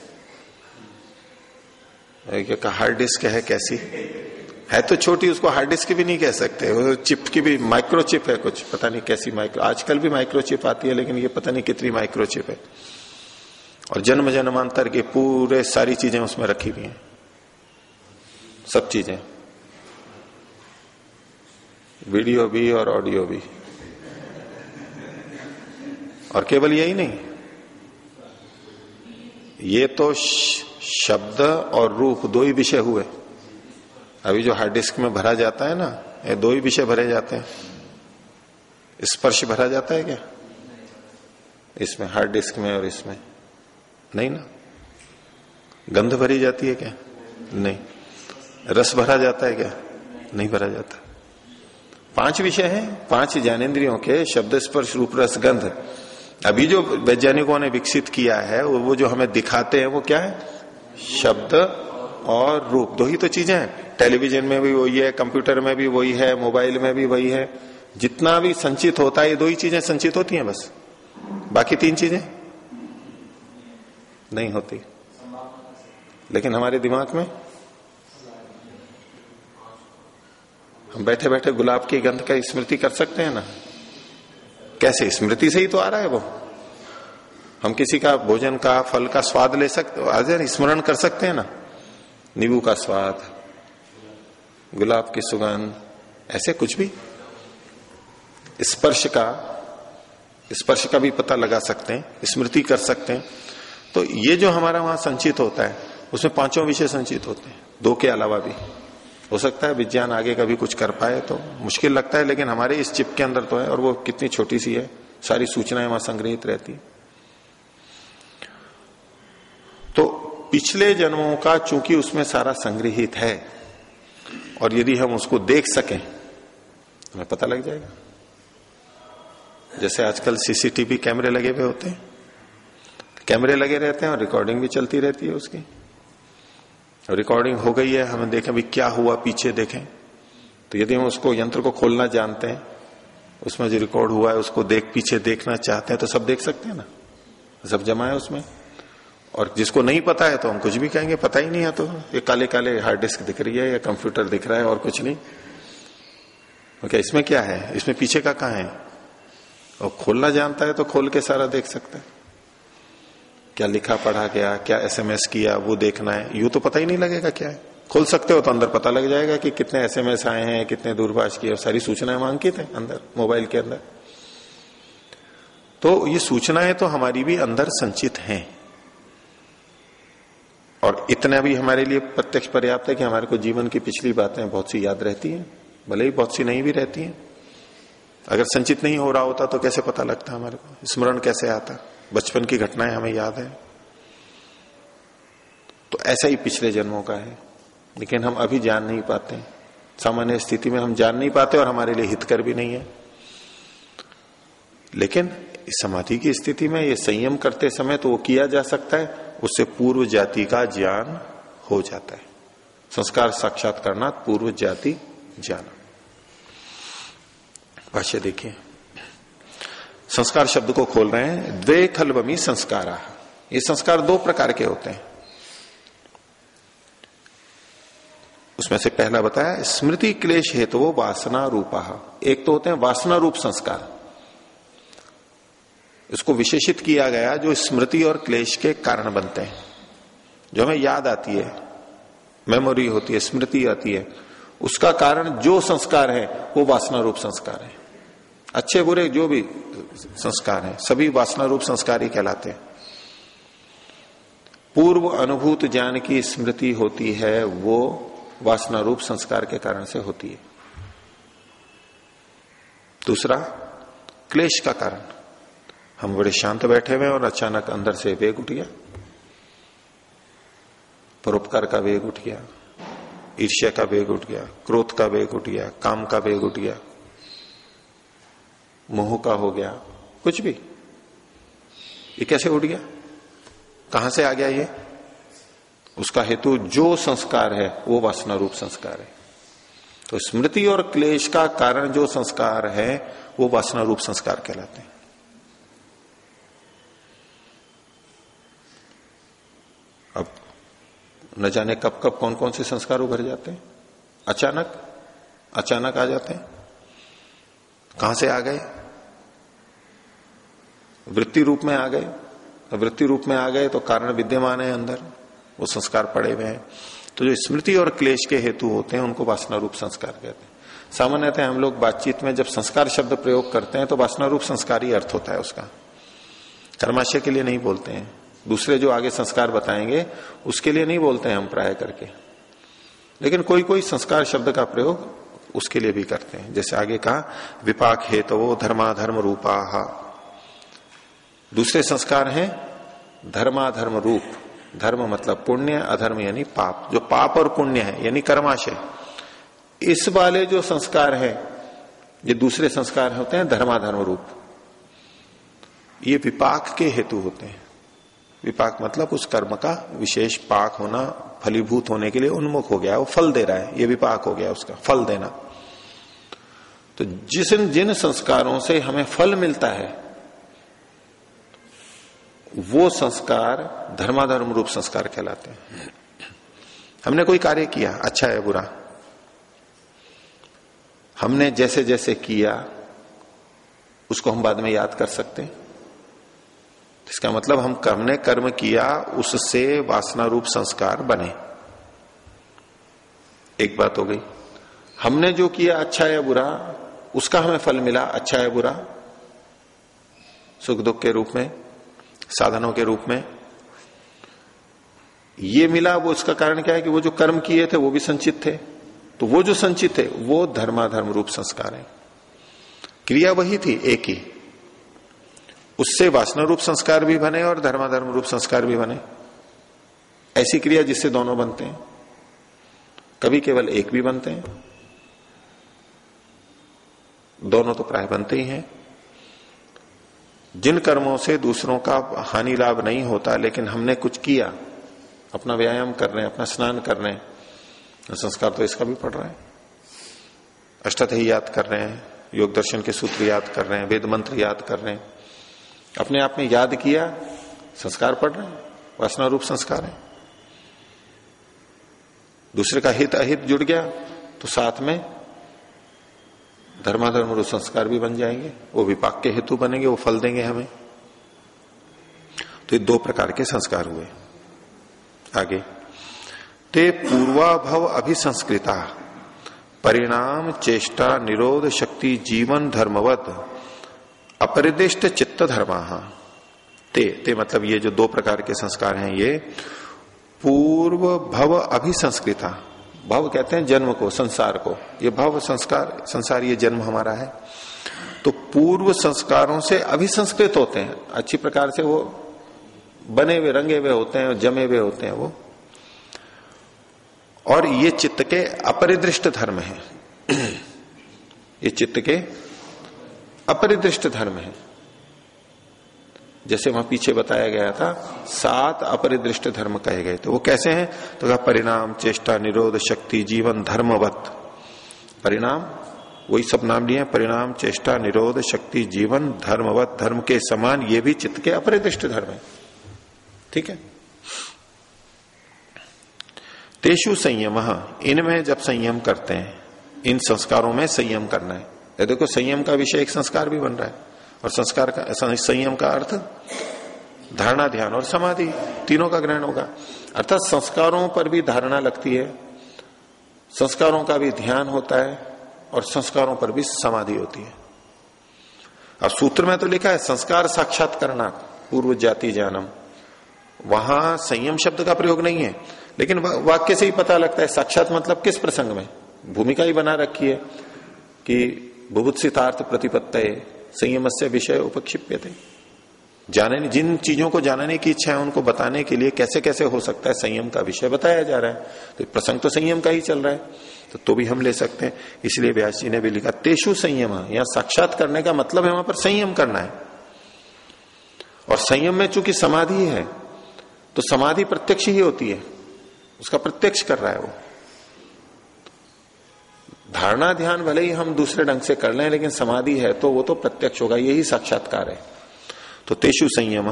हार्ड डिस्क है कैसी। है तो छोटी, उसको हार्ड डिस्क भी नहीं कह सकते। वो चिप की भी माइक्रोचिप है कुछ, पता नहीं कैसी माइक्रो, आजकल भी माइक्रोचिप आती है, लेकिन ये पता नहीं कितनी माइक्रोचिप है। और जन्म जन्मांतर के पूरे सारी चीज़ें उसमें रखी हुई हैं। सब चीज़ें। वीडियो भी और ऑडियो भी। और केवल यही नहीं। ये तो शब्द और रूप दो ही विषय हुए। अभी जो हार्ड डिस्क में भरा जाता है ना, ये दो ही विषय भरे जाते हैं। स्पर्श भरा जाता है क्या? इसमें हार्ड डिस्क में और इसमें। नहीं ना? गंध भरी जाती है क्या? नहीं। रस भरा जाता है क्या? नहीं भरा जाता। पाँच विषय हैं, पाँच ज्ञानेन्द्रियों के शब्द स्पर्श, रूप, रस, गंध। अभी जो वैज्ञानिकों ने विकसित किया है, वो जो हमें दिखाते हैं, वो क्या है? शब्द और रूप। दो ही तो चीज़ें हैं। टेलीविज़न में भी वही है, कंप्यूटर में भी वही है, मोबाइल में भी वही है। जितना भी संचित होता है, ये दो ही चीज़ें संचित होती हैं बस। बाकी तीन चीज़ें? नहीं होती। लेकिन हमारे दिमाग में हम बैठे बैठे गुलाब की गंध का स्मृति कर सकते हैं ना? कैसे? स्मृति से ही तो आ रहा है वो। हम किसी का भोजन का, फल का स्वाद ले सकते आज स्मरण कर सकते हैं ना? नींबू का स्वाद, गुलाब की सुगंध, ऐसे कुछ भी। स्पर्श का स्पर्श का भी पता लगा सकते हैं, स्मृति कर सकते हैं। तो ये जो हमारा वहाँ संचित होता है, उसमें पाँचों विषय संचित होते हैं, दो के अलावा भी। हो सकता है विज्ञान आगे कभी कुछ कर पाए तो मुश्किल लगता है, लेकिन हमारे इस चिप के अंदर तो है, और वो कितनी छोटी सी है, सारी सूचनाएँ वहाँ संग्रहित रहती है। तो पिछले जन्मों का, चूँकि उसमें सारा संग्रहित है, और यदि हम उसको देख सकें, हमें पता लग जाएगा। जैसे आजकल सीसीटीवी कैमरे लगे हुए होते हैं कैमरे लगे रहते हैं और रिकॉर्डिंग भी चलती रहती है उसकी। रिकॉर्डिंग हो गई है, हमें देखें भी क्या हुआ पीछे देखें। तो यदि हम उसको, यंत्र को खोलना जानते हैं, उसमें जो रिकॉर्ड हुआ है, उसको देख, पीछे देखना चाहते हैं तो सब देख सकते हैं ना। सब जमा है उसमें। और जिसको नहीं पता है तो हम कुछ भी कहेंगे, पता ही नहीं है तो ये काले काले हार्ड डिस्क दिख रही है, या कंप्यूटर दिख रहा है, और कुछ नहीं। ओके, इसमें क्या है? इसमें पीछे का कहा है? और खोलना जानता है तो खोल के सारा देख सकता है। क्या लिखा, पढ़ा गया, क्या एसएमएस किया, वो देखना है। यू तो पता ही नहीं लगेगा क्या है। खोल सकते हो तो अंदर पता लग जाएगा कि कितने एसएमएस आए हैं, कितने दूरभाष किए सारी सूचनाएँ मांगित है अंदर, मोबाइल के अंदर। तो ये सूचनाएँ तो हमारी भी अंदर संचित हैं। और इतना भी हमारे लिए प्रत्यक्ष पर्याप्त है कि हमारे को जीवन की पिछली बातें बहुत सी याद रहती हैं। भले ही बहुत सी नहीं भी रहती हैं। अगर संचित नहीं हो रहा होता तो कैसे पता लगता हमारे को? स्मरण कैसे आता? बचपन की घटनाएँ हमें याद है। तो ऐसा ही पिछले जन्मों का है। लेकिन हम अभी जान नहीं पाते सामान्य स्थिति में हम जान नहीं पाते और हमारे लिए हितकर भी नहीं है। लेकिन समाधि की स्थिति में ये संयम करते समय तो वो किया जा सकता है, उससे पूर्व जाति का ज्ञान हो जाता है। संस्कार साक्षात करना, पूर्व जाति ज्ञान भाष्य देखिए। संस्कार शब्द को खोल रहे हैं द्वे खलबमी संस्कार। ये संस्कार दो प्रकार के होते हैं। उसमें से पहला बताया, स्मृति क्लेश हेतु वो वासना रूपा। एक तो होते हैं वासना रूप संस्कार। इसको विशेषित किया गया जो स्मृति और क्लेश के कारण बनते हैं। जो हमें याद आती है, मेमोरी होती है, स्मृति आती है, उसका कारण जो संस्कार है, वो वासना रूप संस्कार है। अच्छे बुरे जो भी संस्कार है। सभी वासना रूप संस्कार ही कहलाते हैं। पूर्व अनुभूत ज्ञान की स्मृति होती है, वो वासना रूप संस्कार के कारण से होती है। दूसरा, क्लेश का कारण। हम बड़े शांत बैठे हुए और अचानक अंदर से वेग उठ गया। परोपकार का वेग उठ गया। ईर्ष्या का वेग उठ गया। क्रोध का वेग उठ गया। काम का वेग उठ गया। मोह का हो गया। कुछ भी। ये कैसे उठ गया? कहाँ से आ गया ये? उसका हेतु जो संस्कार है, वो वासना रूप संस्कार है। तो स्मृति और क्लेश का कारण जो संस्कार है, वो वासना रूप संस्कार कहलाते हैं। अब न जाने कब कब कौन कौन से संस्कार उभर जाते हैं। अचानक अचानक आ जाते हैं। कहाँ से आ गए? वृत्ति रूप में आ गए। वृत्ति रूप में आ गए तो कारण विद्यमान है अंदर, वो संस्कार पड़े हुए हैं। तो जो स्मृति और क्लेश के हेतु होते हैं, उनको वासना रूप संस्कार कहते हैं। सामान्यतः हम लोग बातचीत में जब संस्कार शब्द प्रयोग करते हैं तो वासना रूप संस्कार ही अर्थ होता है उसका। कर्माशय के लिए नहीं बोलते हैं। दूसरे जो आगे संस्कार बताएँगे, उसके लिए नहीं बोलते हैं हम प्राय करके। लेकिन कोई कोई संस्कार शब्द का प्रयोग उसके लिए भी करते हैं। जैसे आगे कहा, विपाक हेतु तो धर्माधर्म रूपा दूसरे संस्कार हैं धर्माधर्म रूप। धर्म मतलब पुण्य, अधर्म यानी पाप। जो पाप और पुण्य है, यानी कर्माशय। इस वाले जो संस्कार है, ये दूसरे संस्कार होते हैं धर्माधर्म रूप। ये विपाक के हेतु होते हैं। विपाक मतलब उस कर्म का विशेष पाक होना, फलीभूत होने के लिए उन्मुख हो गया, वो फल दे रहा है। ये विपाक हो गया उसका, फल देना। तो जिस जिन संस्कारों से हमें फल मिलता है वो संस्कार धर्माधर्म रूप संस्कार कहलाते हैं। हमने कोई कार्य किया अच्छा है, बुरा? हमने जैसे जैसे किया, उसको हम बाद में याद कर सकते हैं? इसका मतलब हम हमने कर्म किया, उससे वासना रूप संस्कार बने। एक बात हो गई। हमने जो किया अच्छा या बुरा, उसका हमें फल मिला अच्छा या बुरा? सुख दुख के रूप में। साधनों के रूप में। ये मिला, वो इसका कारण क्या है कि वो जो कर्म किए थे, वो भी संचित थे। तो वो जो संचित थे, वो धर्माधर्म रूप संस्कार है। क्रिया वही थी, एक ही। उससे वासना रूप संस्कार भी बने और धर्माधर्म रूप संस्कार भी बने। ऐसी क्रिया जिससे दोनों बनते हैं। कभी केवल एक भी बनते हैं। दोनों तो प्राय बनते ही हैं। जिन कर्मों से दूसरों का हानि लाभ नहीं होता, लेकिन हमने कुछ किया, अपना व्यायाम कर रहे हैं, अपना स्नान कर रहे हैं, संस्कार तो इसका भी पड़ रहा है। अष्टथ ही याद कर रहे हैं, योग दर्शन के सूत्र याद कर रहे हैं, वेद मंत्र याद कर रहे हैं। अपने आप में याद किया, संस्कार पढ़ रहे हैं, वासना रूप संस्कार है। दूसरे का हित अहित जुड़ गया तो साथ में धर्माधर्म रूप संस्कार भी बन जाएँगे। वो विपाक के हेतु बनेंगे, वो फल देंगे हमें। तो ये दो प्रकार के संस्कार हुए। आगे। ते पूर्वाभव अभिसंस्कृता। परिणाम, चेष्टा, निरोध, शक्ति, जीवन, धर्मवत, अपरिदिष्ट चित्त धर्म। ते ते मतलब ये जो दो प्रकार के संस्कार हैं, ये पूर्व भव अभिसंस्कृता। भव कहते हैं जन्म को, संसार को। ये भव संस्कार, संसार ये जन्म हमारा है। तो पूर्व संस्कारों से अभिसंस्कृत होते हैं। अच्छी प्रकार से वो बने हुए, रंगे हुए होते हैं, जमे हुए होते हैं वो। और ये चित्त के अपरिदृष्ट धर्म है। ये चित्त के अपरिदृष्ट धर्म है। जैसे वहाँ पीछे बताया गया था, सात अपरिदृष्ट धर्म कहे गए। तो वो कैसे हैं? तो कहा, परिणाम, चेष्टा, निरोध, शक्ति, जीवन, धर्मवत। परिणाम, वही सब नाम लिए परिणाम, चेष्टा, निरोध, शक्ति, जीवन, धर्मवत। धर्म के समान ये भी चित्त के अपरिदृष्ट धर्म है। ठीक है? तेषु संयम इनमें जब संयम करते हैं, इन संस्कारों में संयम करना है। देखो, संयम का विषय एक संस्कार भी बन रहा है। और संस्कार का संयम का अर्थ धारणा, ध्यान और समाधि, तीनों का ग्रहण होगा। अर्थात संस्कारों पर भी धारणा लगती है। संस्कारों का भी ध्यान होता है और संस्कारों पर भी समाधि होती है। अब सूत्र में तो लिखा है, संस्कार साक्षात करना, पूर्व जाति जानम। वहाँ संयम शब्द का प्रयोग नहीं है, लेकिन वाक्य से ही पता लगता है, साक्षात मतलब किस प्रसंग में? भूमिका ही बना रखी है कि बुभुत्सितार्थ प्रतिपत्त संयम से विषय उपक्षिप्य थे जाने जिन चीज़ों को जानने की इच्छा है, उनको बताने के लिए कैसे कैसे हो सकता है संयम का विषय बताया जा रहा है। तो प्रसंग तो संयम का ही चल रहा है। तो तो भी हम ले सकते हैं। इसलिए व्यास जी ने भी लिखा, तेषु संयम यहाँ साक्षात करने का मतलब है वहाँ पर संयम करना है। और संयम में चूँकि समाधि है तो समाधि प्रत्यक्ष ही होती है। उसका प्रत्यक्ष कर रहा है वो। धारणा ध्यान भले ही हम दूसरे ढंग से कर लें, लेकिन समाधि है तो वो तो प्रत्यक्ष होगा, यही साक्षात्कार है। तो तेषु संयम,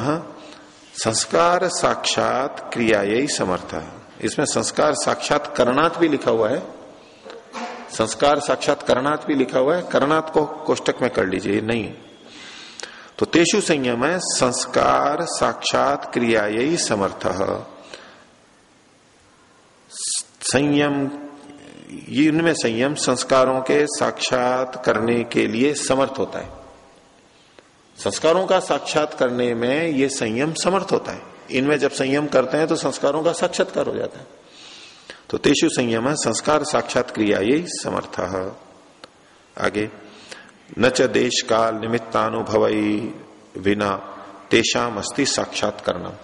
संस्कार साक्षात क्रिया यही समर्थ। इसमें संस्कार साक्षात करणात् भी लिखा हुआ है। संस्कार साक्षात करणात् भी लिखा हुआ है। करणात् को कोष्टक में कर लीजिए नहीं तो तेषु संयम है संस्कार साक्षात क्रिया यही समर्थ। संयम इनमें संयम संस्कारों के साक्षात करने के लिए समर्थ होता है। संस्कारों का साक्षात करने में ये संयम समर्थ होता है। इनमें जब संयम करते हैं तो संस्कारों का साक्षात्कार हो जाता है। तो तेषु संयम संस्कार साक्षात क्रिया यही समर्थ आगे, न च देश काल निमित्तानुभव विना तेषाम अस्ति साक्षात करना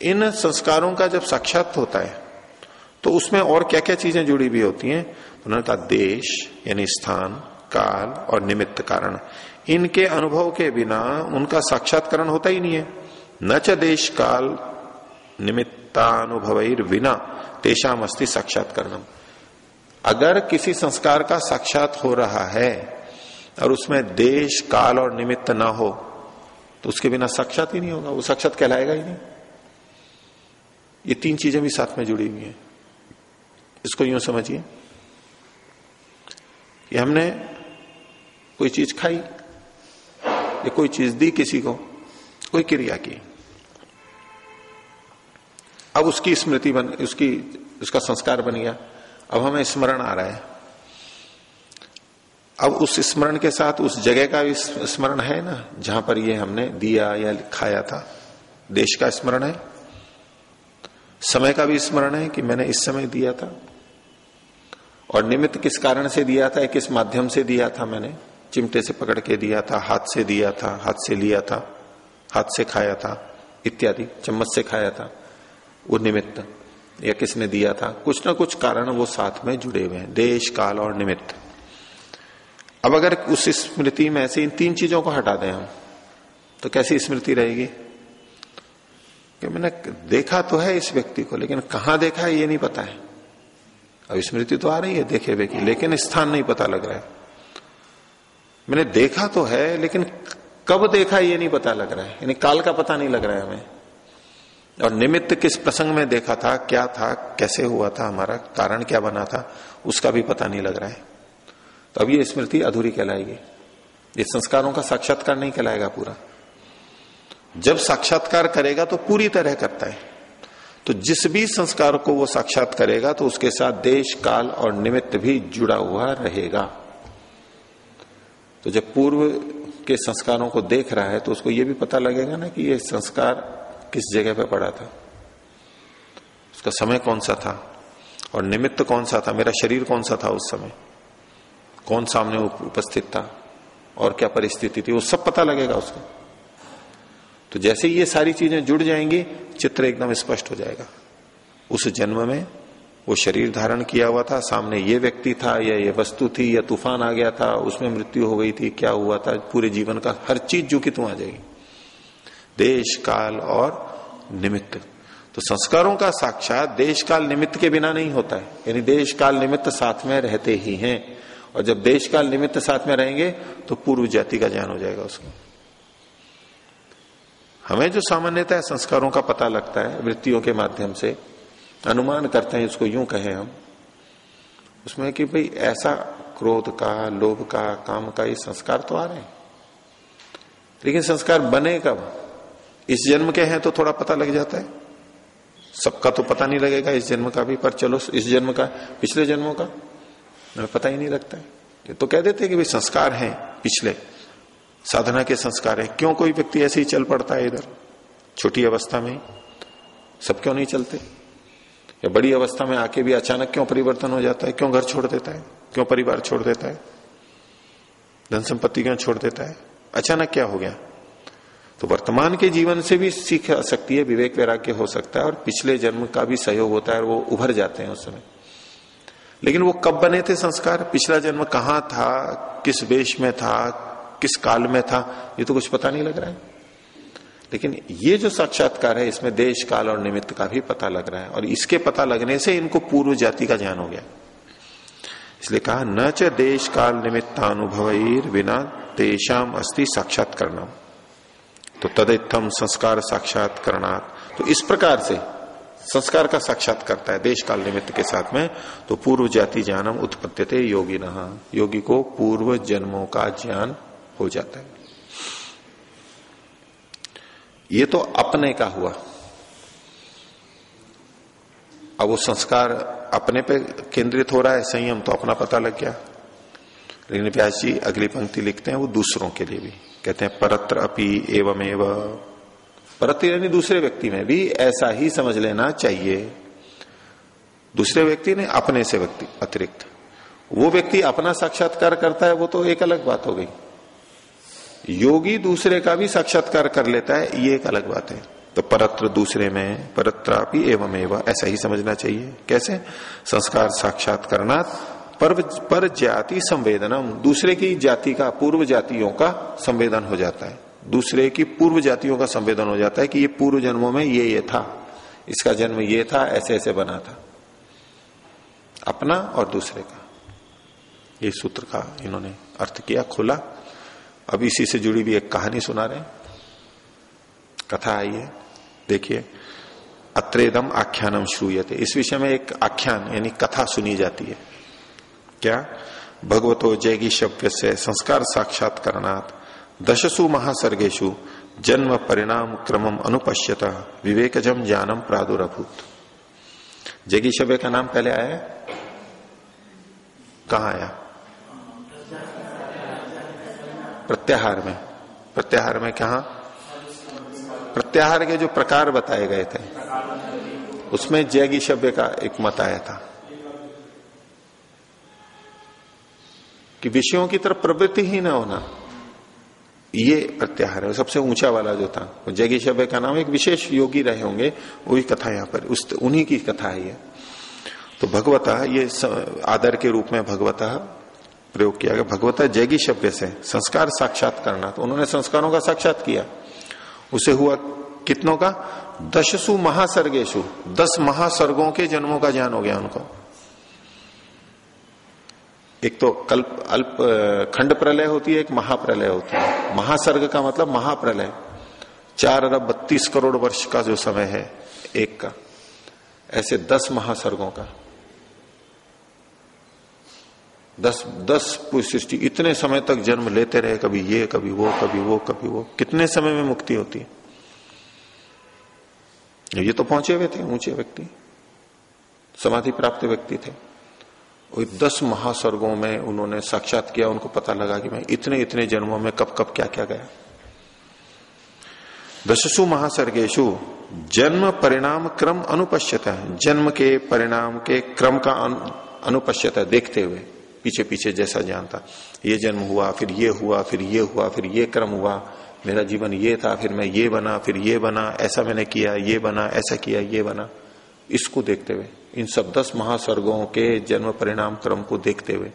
इन संस्कारों का जब साक्षात होता है तो उसमें और क्या क्या चीज़ें जुड़ी हुई होती हैं? उन्होंने कहा, देश, यानी स्थान, काल और निमित्त कारण। इनके अनुभव के बिना उनका साक्षात्करण होता ही नहीं है। न च देश काल निमित्तानुभव बिना तेषाम अस्ति साक्षात्करणम। अगर किसी संस्कार का साक्षात हो रहा है और उसमें देश, काल और निमित्त ना हो तो उसके बिना साक्षात ही नहीं होगा। वो साक्षात कहलाएगा ही नहीं। ये तीन चीज़ें भी साथ में जुड़ी हुई हैं। इसको यूँ समझिए। कि हमने कोई चीज़ खाई, या कोई चीज़ दी किसी को, कोई क्रिया की। अब उसकी स्मृति बन, उसकी, उसका संस्कार बन गया। अब हमें स्मरण आ रहा है। अब उस स्मरण के साथ, उस जगह का भी स्मरण है ना, जहाँ पर ये हमने दिया या खाया था। देश का स्मरण है। समय का भी स्मरण है कि मैंने इस समय दिया था। और निमित्त किस कारण से दिया था, किस माध्यम से दिया था मैंने? चिमटे से पकड़ के दिया था, हाथ से दिया था, हाथ से लिया था, हाथ से खाया था, इत्यादि, चम्मच से खाया था, वो निमित्त, या किसने दिया था? कुछ ना कुछ कारण वो साथ में जुड़े हुए हैं, देश, काल और निमित्त। अब अगर उस स्मृति में से इन तीन चीज़ों को हटा दें हम तो कैसी स्मृति रहेगी? कि मैंने देखा तो है इस व्यक्ति को, लेकिन कहाँ देखा है ये नहीं पता है। अब स्मृति तो आ रही है, देखे हुए की लेकिन स्थान नहीं पता लग रहा है। मैंने देखा तो है, लेकिन कब देखा ये नहीं पता लग रहा है। यानी काल का पता नहीं लग रहा है हमें। और निमित्त किस प्रसंग में देखा था, क्या था, कैसे हुआ था हमारा, कारण क्या बना था, उसका भी पता नहीं लग रहा है। तो अब ये स्मृति अधूरी कहलाएगी। ये संस्कारों का साक्षात्कार नहीं कहलाएगा पूरा। जब साक्षात्कार करेगा तो पूरी तरह करता है। तो जिस भी संस्कार को वो साक्षात करेगा तो उसके साथ देश, काल और निमित्त भी जुड़ा हुआ रहेगा। तो जब पूर्व के संस्कारों को देख रहा है तो उसको ये भी पता लगेगा ना कि ये संस्कार किस जगह पे पड़ा था। उसका समय कौन सा था? और निमित्त कौन सा था? मेरा शरीर कौन सा था उस समय? कौन सामने उपस्थित था? और क्या परिस्थिति थी? वो सब पता लगेगा उसको। तो जैसे ये सारी चीज़ें जुड़ जाएँगी, चित्र एकदम स्पष्ट हो जाएगा। उस जन्म में वो शरीर धारण किया हुआ था, सामने ये व्यक्ति था, या ये वस्तु थी, या तूफ़ान आ गया था, उसमें मृत्यु हो गई थी, क्या हुआ था, पूरे जीवन का हर चीज़ जो कि तुम आ जाएगी। देश, काल और निमित्त। तो संस्कारों का साक्षात देश, काल, निमित्त के बिना नहीं होता है। यानी देश, काल, निमित्त साथ में रहते ही हैं। और जब देश, काल, निमित्त साथ में रहेंगे तो पूर्व जाति का ज्ञान हो जाएगा उसको। हमें जो सामान्यतः संस्कारों का पता लगता है, वृत्तियों के माध्यम से, अनुमान करते हैं, इसको यूँ कहें हम, उसमें कि भाई ऐसा क्रोध का, लोभ का, काम का, ये संस्कार तो आ रहे हैं। लेकिन संस्कार बने कब? इस जन्म के हैं तो थोड़ा पता लग जाता है। सबका तो पता नहीं लगेगा इस जन्म का भी, पर चलो, इस जन्म का, पिछले जन्मों का, हमें पता ही नहीं लगता है। तो कह देते कि भाई संस्कार हैं, पिछले। साधना के संस्कार है। क्यों कोई व्यक्ति ऐसे ही चल पड़ता है इधर? छोटी अवस्था में सब क्यों नहीं चलते? या बड़ी अवस्था में आके भी अचानक क्यों परिवर्तन हो जाता है? क्यों घर छोड़ देता है? क्यों परिवार छोड़ देता है? धन संपत्ति क्यों छोड़ देता है? अचानक क्या हो गया? तो वर्तमान के जीवन से भी सीख सकती है, विवेक वैराग्य हो सकता है और पिछले जन्म का भी सहयोग होता है वो उभर जाते हैं उस समय। लेकिन वो कब बने थे संस्कार? पिछला जन्म कहाँ था? किस वेश में था? किस काल में था, ये तो कुछ पता नहीं लग रहा है। लेकिन ये जो साक्षात्कार है, इसमें देश काल और निमित्त का भी पता लग रहा है। और इसके पता लगने से इनको पूर्व जाति का ज्ञान हो गया। इसलिए कहा, न च देश काल निमित्तानुभव बिना तेषाम अस्थि साक्षात्करण तो तदित्थम संस्कार साक्षात्करणात्। तो इस प्रकार से संस्कार का साक्षात करता है देश काल निमित्त के साथ में तो पूर्व जाति ज्ञानम उत्पत्ति योगी न योगी को पूर्व जन्मों का ज्ञान हो जाता है। ये तो अपने का हुआ। अब वो संस्कार अपने पे केंद्रित हो रहा है संयम तो अपना पता लग गया। लेकिन व्यास जी अगली पंक्ति लिखते हैं, वो दूसरों के लिए भी। कहते हैं, परत्र अपी एवं एव परत्र यानी दूसरे व्यक्ति में भी ऐसा ही समझ लेना चाहिए। दूसरे व्यक्ति ने अपने से व्यक्ति अतिरिक्त। वो व्यक्ति अपना साक्षात्कार करता है, वो तो एक अलग बात हो गई। योगी दूसरे का भी साक्षात्कार कर लेता है ये एक अलग बात है। तो परत्र दूसरे में परत्रापि एवं एवं ऐसा ही समझना चाहिए। कैसे? संस्कार साक्षात करना पर, पर जाति संवेदनम। दूसरे की जाति का पूर्व जातियों का संवेदन हो जाता है। दूसरे की पूर्व जातियों का संवेदन हो जाता है कि ये पूर्व जन्मों में ये ये था। इसका जन्म ये था ऐसे ऐसे बना था। अपना और दूसरे का। ये सूत्र का इन्होंने अर्थ किया खुला। अब इसी से जुड़ी भी एक कहानी सुना रहे कथा आई है। देखिए, अत्रेदम आख्यानम श्रूयते। इस विषय में एक आख्यान, यानी कथा सुनी जाती है। क्या? भगवतो जैगी शब्द से संस्कार साक्षात्नाथ दशसु महासर्गेशु जन्म परिणाम क्रमम अनुपश्यता। विवेकजम ज्ञानम प्रादुरभूत। जैगी शब्द का नाम पहले आया कहा आया? प्रत्याहार में। प्रत्याहार में कहा? प्रत्याहार के जो प्रकार बताए गए थे, उसमें जैगी शब्द का एक मत आया था। कि विषयों की तरफ़ प्रवृत्ति ही ना होना, ये प्रत्याहार है। सबसे ऊँचा वाला जो था जगी शब्द का नाम, एक विशेष योगी रहे होंगे, वही कथा यहाँ पर, उस उन्हीं की कथा है ये। तो भगवता, ये आदर के रूप में भगवता प्रयोग किया गया। भगवता जैगी शब्द से संस्कार साक्षात करना। तो उन्होंने संस्कारों का साक्षात किया। उसे हुआ कितनों का? दशसु महासर्गेशु। दस महासर्गों के जन्मों का ज्ञान हो गया उनको। एक तो कल्प, अल्प, खंड प्रलय होती है, एक महाप्रलय होती है। महासर्ग का मतलब महाप्रलय। चार अरब बत्तीस करोड़ वर्ष का जो समय है, एक का। ऐसे दस महासर्गों का। दस दस सृष्टि, इतने समय तक जन्म लेते रहे, कभी ये, कभी वो कभी वो कभी वो। कितने समय में मुक्ति होती है? ये तो पहुँचे हुए थे, ऊँचे व्यक्ति। समाधि प्राप्त व्यक्ति थे। और दस महासर्गों में उन्होंने साक्षात किया, उनको पता लगा कि मैं इतने इतने जन्मों में कब कब क्या क्या गया। दशसु महासर्गेशु जन्म परिणाम क्रम अनुपश्यत है। जन्म के परिणाम के क्रम का अनुपश्यत है, देखते हुए। पीछे पीछे जैसा ज्ञान था ये जन्म हुआ, फिर ये हुआ, फिर ये हुआ, फिर ये क्रम हुआ। मेरा जीवन ये था, फिर मैं ये बना, फिर ये बना, ऐसा मैंने किया, ये बना, ऐसा किया, ये बना। इसको देखते हुए, इन सब दस महास्वर्गों के जन्म परिणाम क्रम को देखते हुए।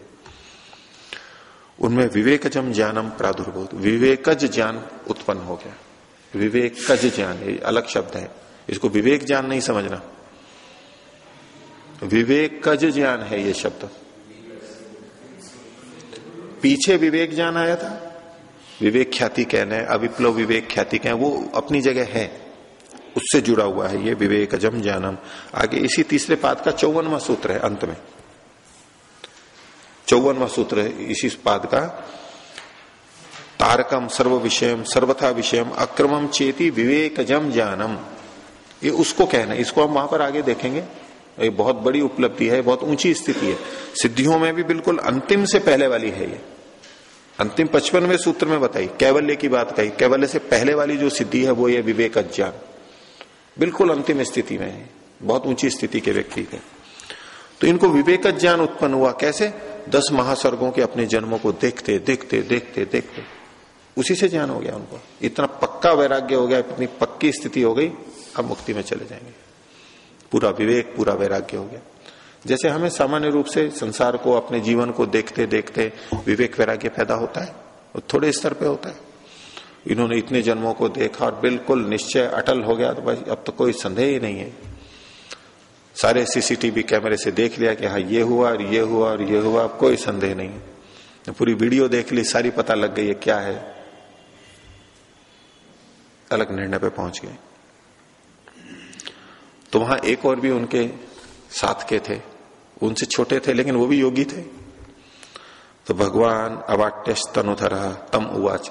उनमें विवेकजम ज्ञानम प्रादुर्भूत। विवेकज ज्ञान उत्पन्न हो गया। विवेकज ज्ञान, ये अलग शब्द है। इसको विवेक ज्ञान नहीं समझना। विवेकज ज्ञान है ये शब्द। पीछे विवेक ज्ञान आया था? विवेक ख्याति कहने, अविप्लव विवेक ख्याति कहें वो अपनी जगह है। उससे जुड़ा हुआ है ये विवेक अजम ज्ञानम। आगे इसी तीसरे पाद का चौवनवा सूत्र है अंत में। चौवनवा सूत्र है इसी पाद का। तारकम सर्व विषयम सर्वथा विषयम, अक्रमम चेती विवेक विवेकजम ज्ञानम। ये उसको कहना है। इसको हम वहाँ पर आगे देखेंगे। ये बहुत बड़ी उपलब्धि है, बहुत ऊँची स्थिति है। सिद्धियों में भी बिल्कुल अंतिम से पहले वाली है ये। अंतिम पचपनवे सूत्र में बताई, कैवल्य की बात कही, कैवल्य से पहले वाली जो सिद्धि है वो ये विवेक ज्ञान बिल्कुल अंतिम स्थिति में है, बहुत ऊँची स्थिति के व्यक्ति के तो इनको विवेक ज्ञान उत्पन्न हुआ कैसे? दस महासर्गों के अपने जन्मों को देखते देखते देखते देखते। उसी से ज्ञान हो गया उनको। इतना पक्का वैराग्य हो गया, इतनी पक्की स्थिति हो गई, अब मुक्ति में चले जाएँगे। पूरा विवेक, पूरा वैराग्य हो गया। जैसे हमें सामान्य रूप से संसार को, अपने जीवन को देखते देखते विवेक, वैराग्य पैदा होता है वो थोड़े स्तर पे होता है। इन्होंने इतने जन्मों को देखा और बिल्कुल निश्चय अटल हो गया। तो भाई, अब तो कोई संदेह ही नहीं है। सारे सीसीटीवी कैमरे से देख लिया कि हाँ ये हुआ और ये हुआ और ये हुआ, अब कोई संदेह नहीं है। पूरी वीडियो देख ली, सारी पता लग गई है क्या है। अलग निर्णय पे पहुँच गए। तो वहाँ एक और भी उनके साथ के थे। उनसे छोटे थे, लेकिन वो भी योगी थे। तो भगवान अवाट्य तनुधर तम उवाच।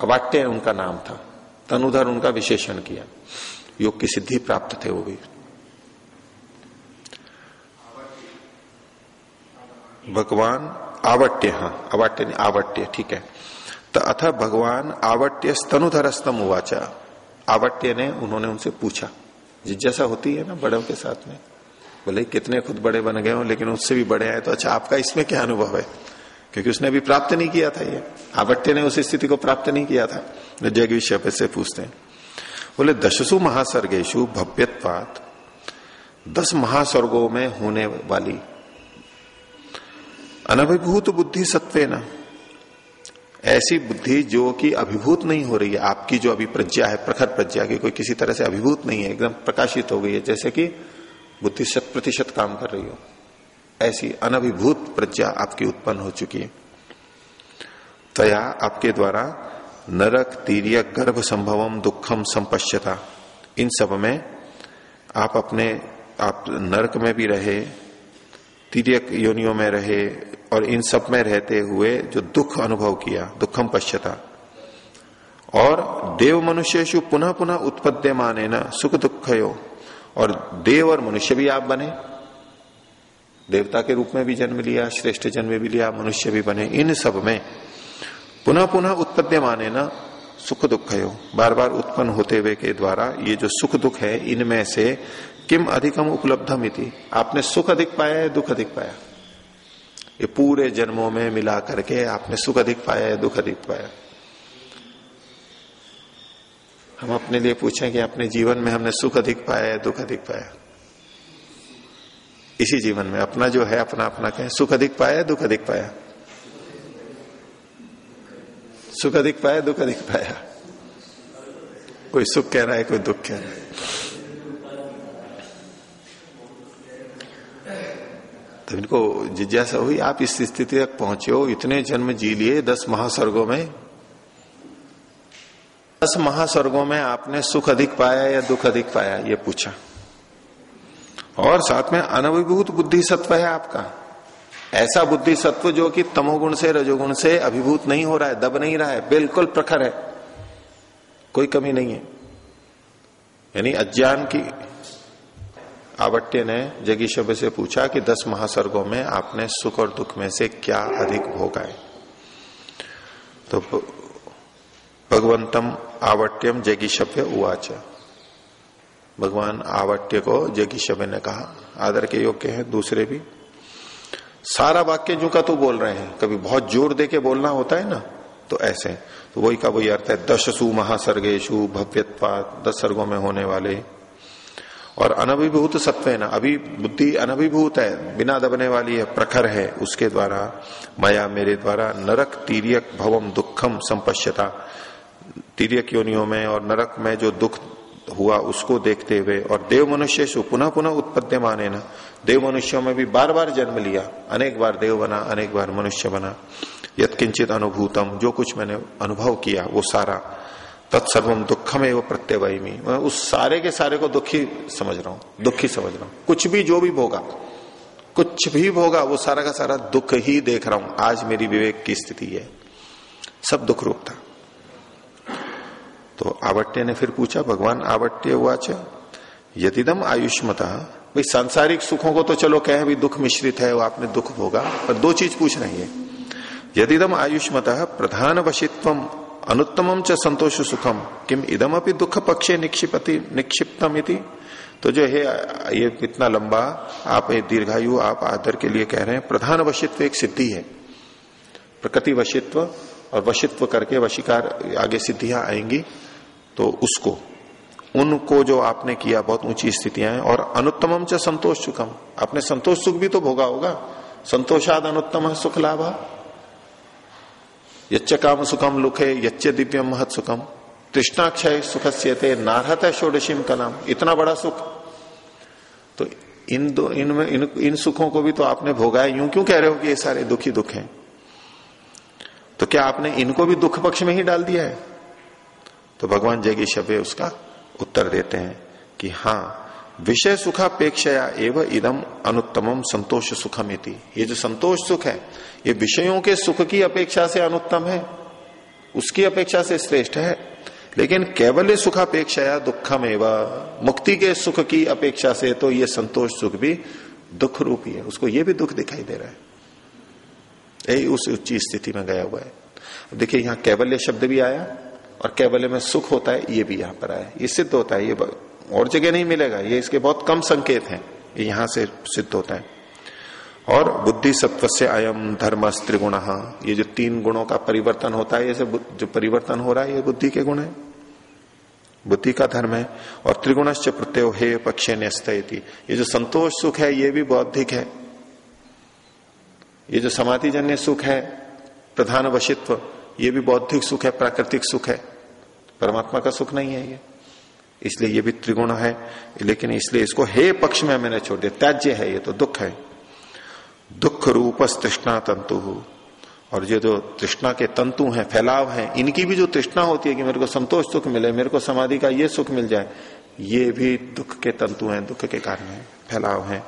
अवाट्य उनका नाम था। तनुधर उनका विशेषण किया। योग की सिद्धि प्राप्त थे वो भी। भगवान आवट्य हाँ अवाट्य नहीं, आवट्य, ठीक है। तो अथ भगवान आवट्य स्तनुधर स्तम उवाचा। आवट्य ने उन्होंने उनसे पूछा। जिज्ञासा होती है ना बड़ों के साथ में। बोले कितने खुद बड़े बन गए हो, लेकिन उससे भी बड़े आए तो अच्छा आपका इसमें क्या अनुभव है? क्योंकि उसने अभी प्राप्त नहीं किया था ये। आवट्य ने उस स्थिति को प्राप्त नहीं किया था जग विषय से पूछते हैं। बोले, दशसु महासर्गेशु भव्यत्वात, दस महासर्गों में होने वाली अनभिभूत बुद्धि सत्वे न। ऐसी बुद्धि जो कि अभिभूत नहीं हो रही है, आपकी जो अभी प्रज्ञा है, प्रखर प्रज्ञा की कोई किसी तरह से अभिभूत नहीं है, एकदम प्रकाशित हो गई है, जैसे कि बुद्धि शत प्रतिशत काम कर रही हो। ऐसी अनभिभूत प्रज्ञा आपकी उत्पन्न हो चुकी है। तया आपके द्वारा नरक तीर्य गर्भ संभवम, दुखम, संपश्यता, इन सब में आप अपने, आप नरक में भी रहे तीर्यक योनियों में रहे और इन सब में रहते हुए जो दुख अनुभव किया, दुखम पश्चता और देव मनुष्य पुनः पुनः उत्पद्य माने न सुख दुख और देव और मनुष्य भी आप बने। देवता के रूप में भी जन्म लिया, श्रेष्ठ जन्म भी लिया, मनुष्य भी बने। इन सब में पुनः पुनः उत्पद्य माने न सुख दुख बार बार उत्पन्न होते हुए के द्वारा ये जो सुख दुख है, इनमें से किम अधिकम उपलब्धम इति? आपने सुख अधिक पाया है दुख अधिक पाया? ये पूरे जन्मों में मिला करके आपने सुख अधिक पाया है दुख अधिक पाया? हम अपने लिए पूछें कि अपने जीवन में हमने सुख अधिक पाया है दुख अधिक पाया? इसी जीवन में अपना जो है, अपना अपना कहें, सुख अधिक पाया दुख अधिक पाया? सुख अधिक पाया, दुख अधिक पाया? कोई सुख कह रहा है, कोई दुख कह रहा है? तो इनको जिज्ञासा हुई, आप इस स्थिति तक पहुँचे हो, इतने जन्म जी लिए दस महासर्गों में? दस महासर्गों में आपने सुख अधिक पाया या दुख अधिक पाया, ये पूछा। और साथ में अनभिभूत बुद्धि सत्व है आपका। ऐसा बुद्धि सत्व जो कि तमोगुण से, रजोगुण से अभिभूत नहीं हो रहा है, दब नहीं रहा है, बिल्कुल प्रखर है। कोई कमी नहीं है। यानी अज्ञान की आवट्य ने जगी शब्द से पूछा कि दस महासर्गों में आपने सुख और दुख में से क्या अधिक भोगा है तो भगवंतम आवट्यम जगी शब्द उवाच। भगवान आवट्य को जगी शब्द ने कहा, आदर के योग्य है दूसरे भी। सारा वाक्य जो का तो बोल रहे हैं, कभी बहुत ज़ोर दे के बोलना होता है ना तो ऐसे तो वही का वही अर्थ है, दशसु महासर्गेशु भव्यत्वा दस सर्गों में होने वाले और अनभिभूत सत्व है ना, अभी बुद्धि अनभिभूत है, बिना दबने वाली है, प्रखर है, उसके द्वारा, माया मेरे द्वारा, नरक तीर्यक भवम दुखम संपश्यता। तीर्यक योनियों में और नरक में जो दुख हुआ, उसको देखते हुए, और देव मनुष्य सु, पुनः पुनः उत्पत्ति माने ना। देव मनुष्यों में भी बार बार जन्म लिया, अनेक बार देव बना, अनेक बार मनुष्य बना। यत्किंचित अनुभूतम, जो कुछ मैंने अनुभव किया, वो सारा। तत्सर्वम दुखम एवं प्रत्यवयी मैं उस सारे के सारे को दुखी समझ रहा हूँ, दुखी समझ रहा हूँ। कुछ भी जो भी भोगा, कुछ भी भोगा, वो सारा का सारा दुख ही देख रहा हूँ। आज मेरी विवेक की स्थिति है। सब दुख रूप था। तो आवट्य ने फिर पूछा, भगवान आवट्य वाच यदिदम आयुष्मता। भाई, सांसारिक सुखों को तो चलो कहे भी दुख मिश्रित है, वो आपने दुख भोगा। पर दो चीज़ पूछ रही है। यदिदम आयुष्मत प्रधान वशित्व अनुत्तम च संतोष सुखम किम इदम अपनी दुख पक्षे निक्षिपति निक्षिप्तम इति? तो जो है, ये इतना लंबा, आप दीर्घायु, आप आदर के लिए कह रहे हैं, प्रधान वशित्व एक सिद्धि है। प्रकृति वशित्व और वशित्व करके वशिकार आगे सिद्धियाँ आएँगी तो उसको, उनको जो आपने किया, बहुत ऊँची स्थितियाँ हैं, और अनुत्तमम च संतोष सुखम आपने संतोष सुख भी तो भोगा होगा। संतोषाद अनुत्तम सुख लाभ। यच्च काम सुखम लुखे यच्च दिव्यम महत सुखम। तृष्णाक्षय सुख से नारहत षोडशीम का नाम इतना बड़ा सुख। तो इन दो इनमें इन, इन सुखों को भी तो आपने भोगा है। यूँ क्यों कह रहे हो कि ये सारे दुखी दुख हैं? तो क्या आपने इनको भी दुख पक्ष में ही डाल दिया है? तो भगवान जय की शब्द उसका उत्तर देते हैं कि हाँ विषय सुखापेक्षया एवं इदम अनुत्तमम संतोष सुखम ये जो संतोष सुख है, ये विषयों के सुख की अपेक्षा से अनुत्तम है, उसकी अपेक्षा से श्रेष्ठ है, लेकिन केवल सुखापेक्षया दुखम एवं मुक्ति के सुख की अपेक्षा से तो ये संतोष सुख भी दुख रूपी है। उसको ये भी दुख दिखाई दे रहा है। यही उस उच्च स्थिति में गया हुआ है। देखिए, यहाँ कैवल्य शब्द भी आया और कैवल्य में सुख होता है, ये भी यहाँ पर आया। ये सिद्ध होता है, ये और जगह नहीं मिलेगा। ये इसके बहुत कम संकेत हैं। ये यहाँ से सिद्ध होता है। और बुद्धि सत्व से अयम धर्म त्रिगुण। ये जो तीन गुणों का परिवर्तन होता है ये जो परिवर्तन हो रहा है, ये बुद्धि के गुण है। बुद्धि का धर्म है। और त्रिगुणश्च प्रत्यय हे पक्षे न्यस्त ये जो संतोष सुख है, ये भी बौद्धिक है। ये जो समाधि जन्य सुख है, प्रधान वशित्व, ये भी बौद्धिक सुख है, प्राकृतिक सुख है। परमात्मा का सुख नहीं है ये। इसलिए ये भी त्रिगुण है, लेकिन इसलिए इसको हे पक्ष में मैंने छोड़ दिया। त्याज्य है, ये तो दुख है। दुख रूप तृष्णा तंतु। और ये जो तृष्णा के तंतु हैं, फैलाव हैं, इनकी भी जो तृष्णा होती है कि मेरे को संतोष सुख मिले, मेरे को समाधि का ये सुख मिल जाए, ये भी दुख के तंतु हैं, दुख के कारण है, फैलाव है।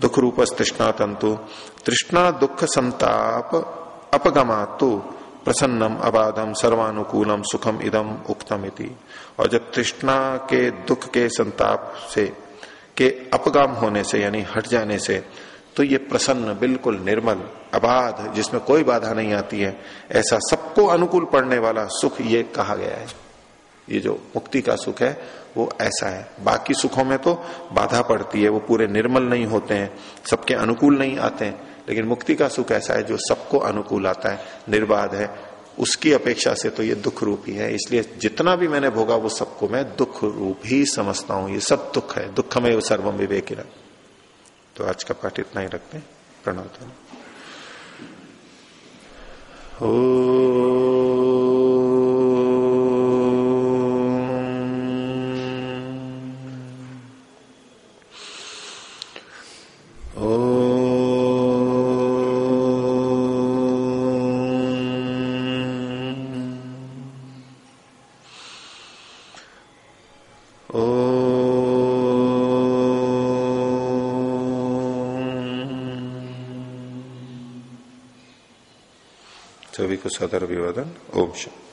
दुख रूप तृष्णा तंतु। तृष्णा दुख संताप अपगमा तो प्रसन्नम अबाधम सर्वानुकूलम सुखम इदम उक्तम इति और जब तृष्णा के दुख के संताप से, के अपगाम होने से, यानी हट जाने से तो ये प्रसन्न, बिल्कुल निर्मल, अबाध, जिसमें कोई बाधा नहीं आती है, ऐसा सबको अनुकूल पड़ने वाला सुख ये कहा गया है। ये जो मुक्ति का सुख है, वो ऐसा है। बाकी सुखों में तो बाधा पड़ती है, वो पूरे निर्मल नहीं होते हैं, सबके अनुकूल नहीं आते हैं, लेकिन मुक्ति का सुख ऐसा है जो सबको अनुकूल आता है, निर्बाध है उसकी अपेक्षा से तो ये दुख रूप ही है इसलिए जितना भी मैंने भोगा वो सबको मैं दुख रूप ही समझता हूँ। ये सब दुख है दुख में सर्वम विवेक तो आज का पाठ इतना ही रखते हैं। प्रणव ओ सदर विवादन ओम शांति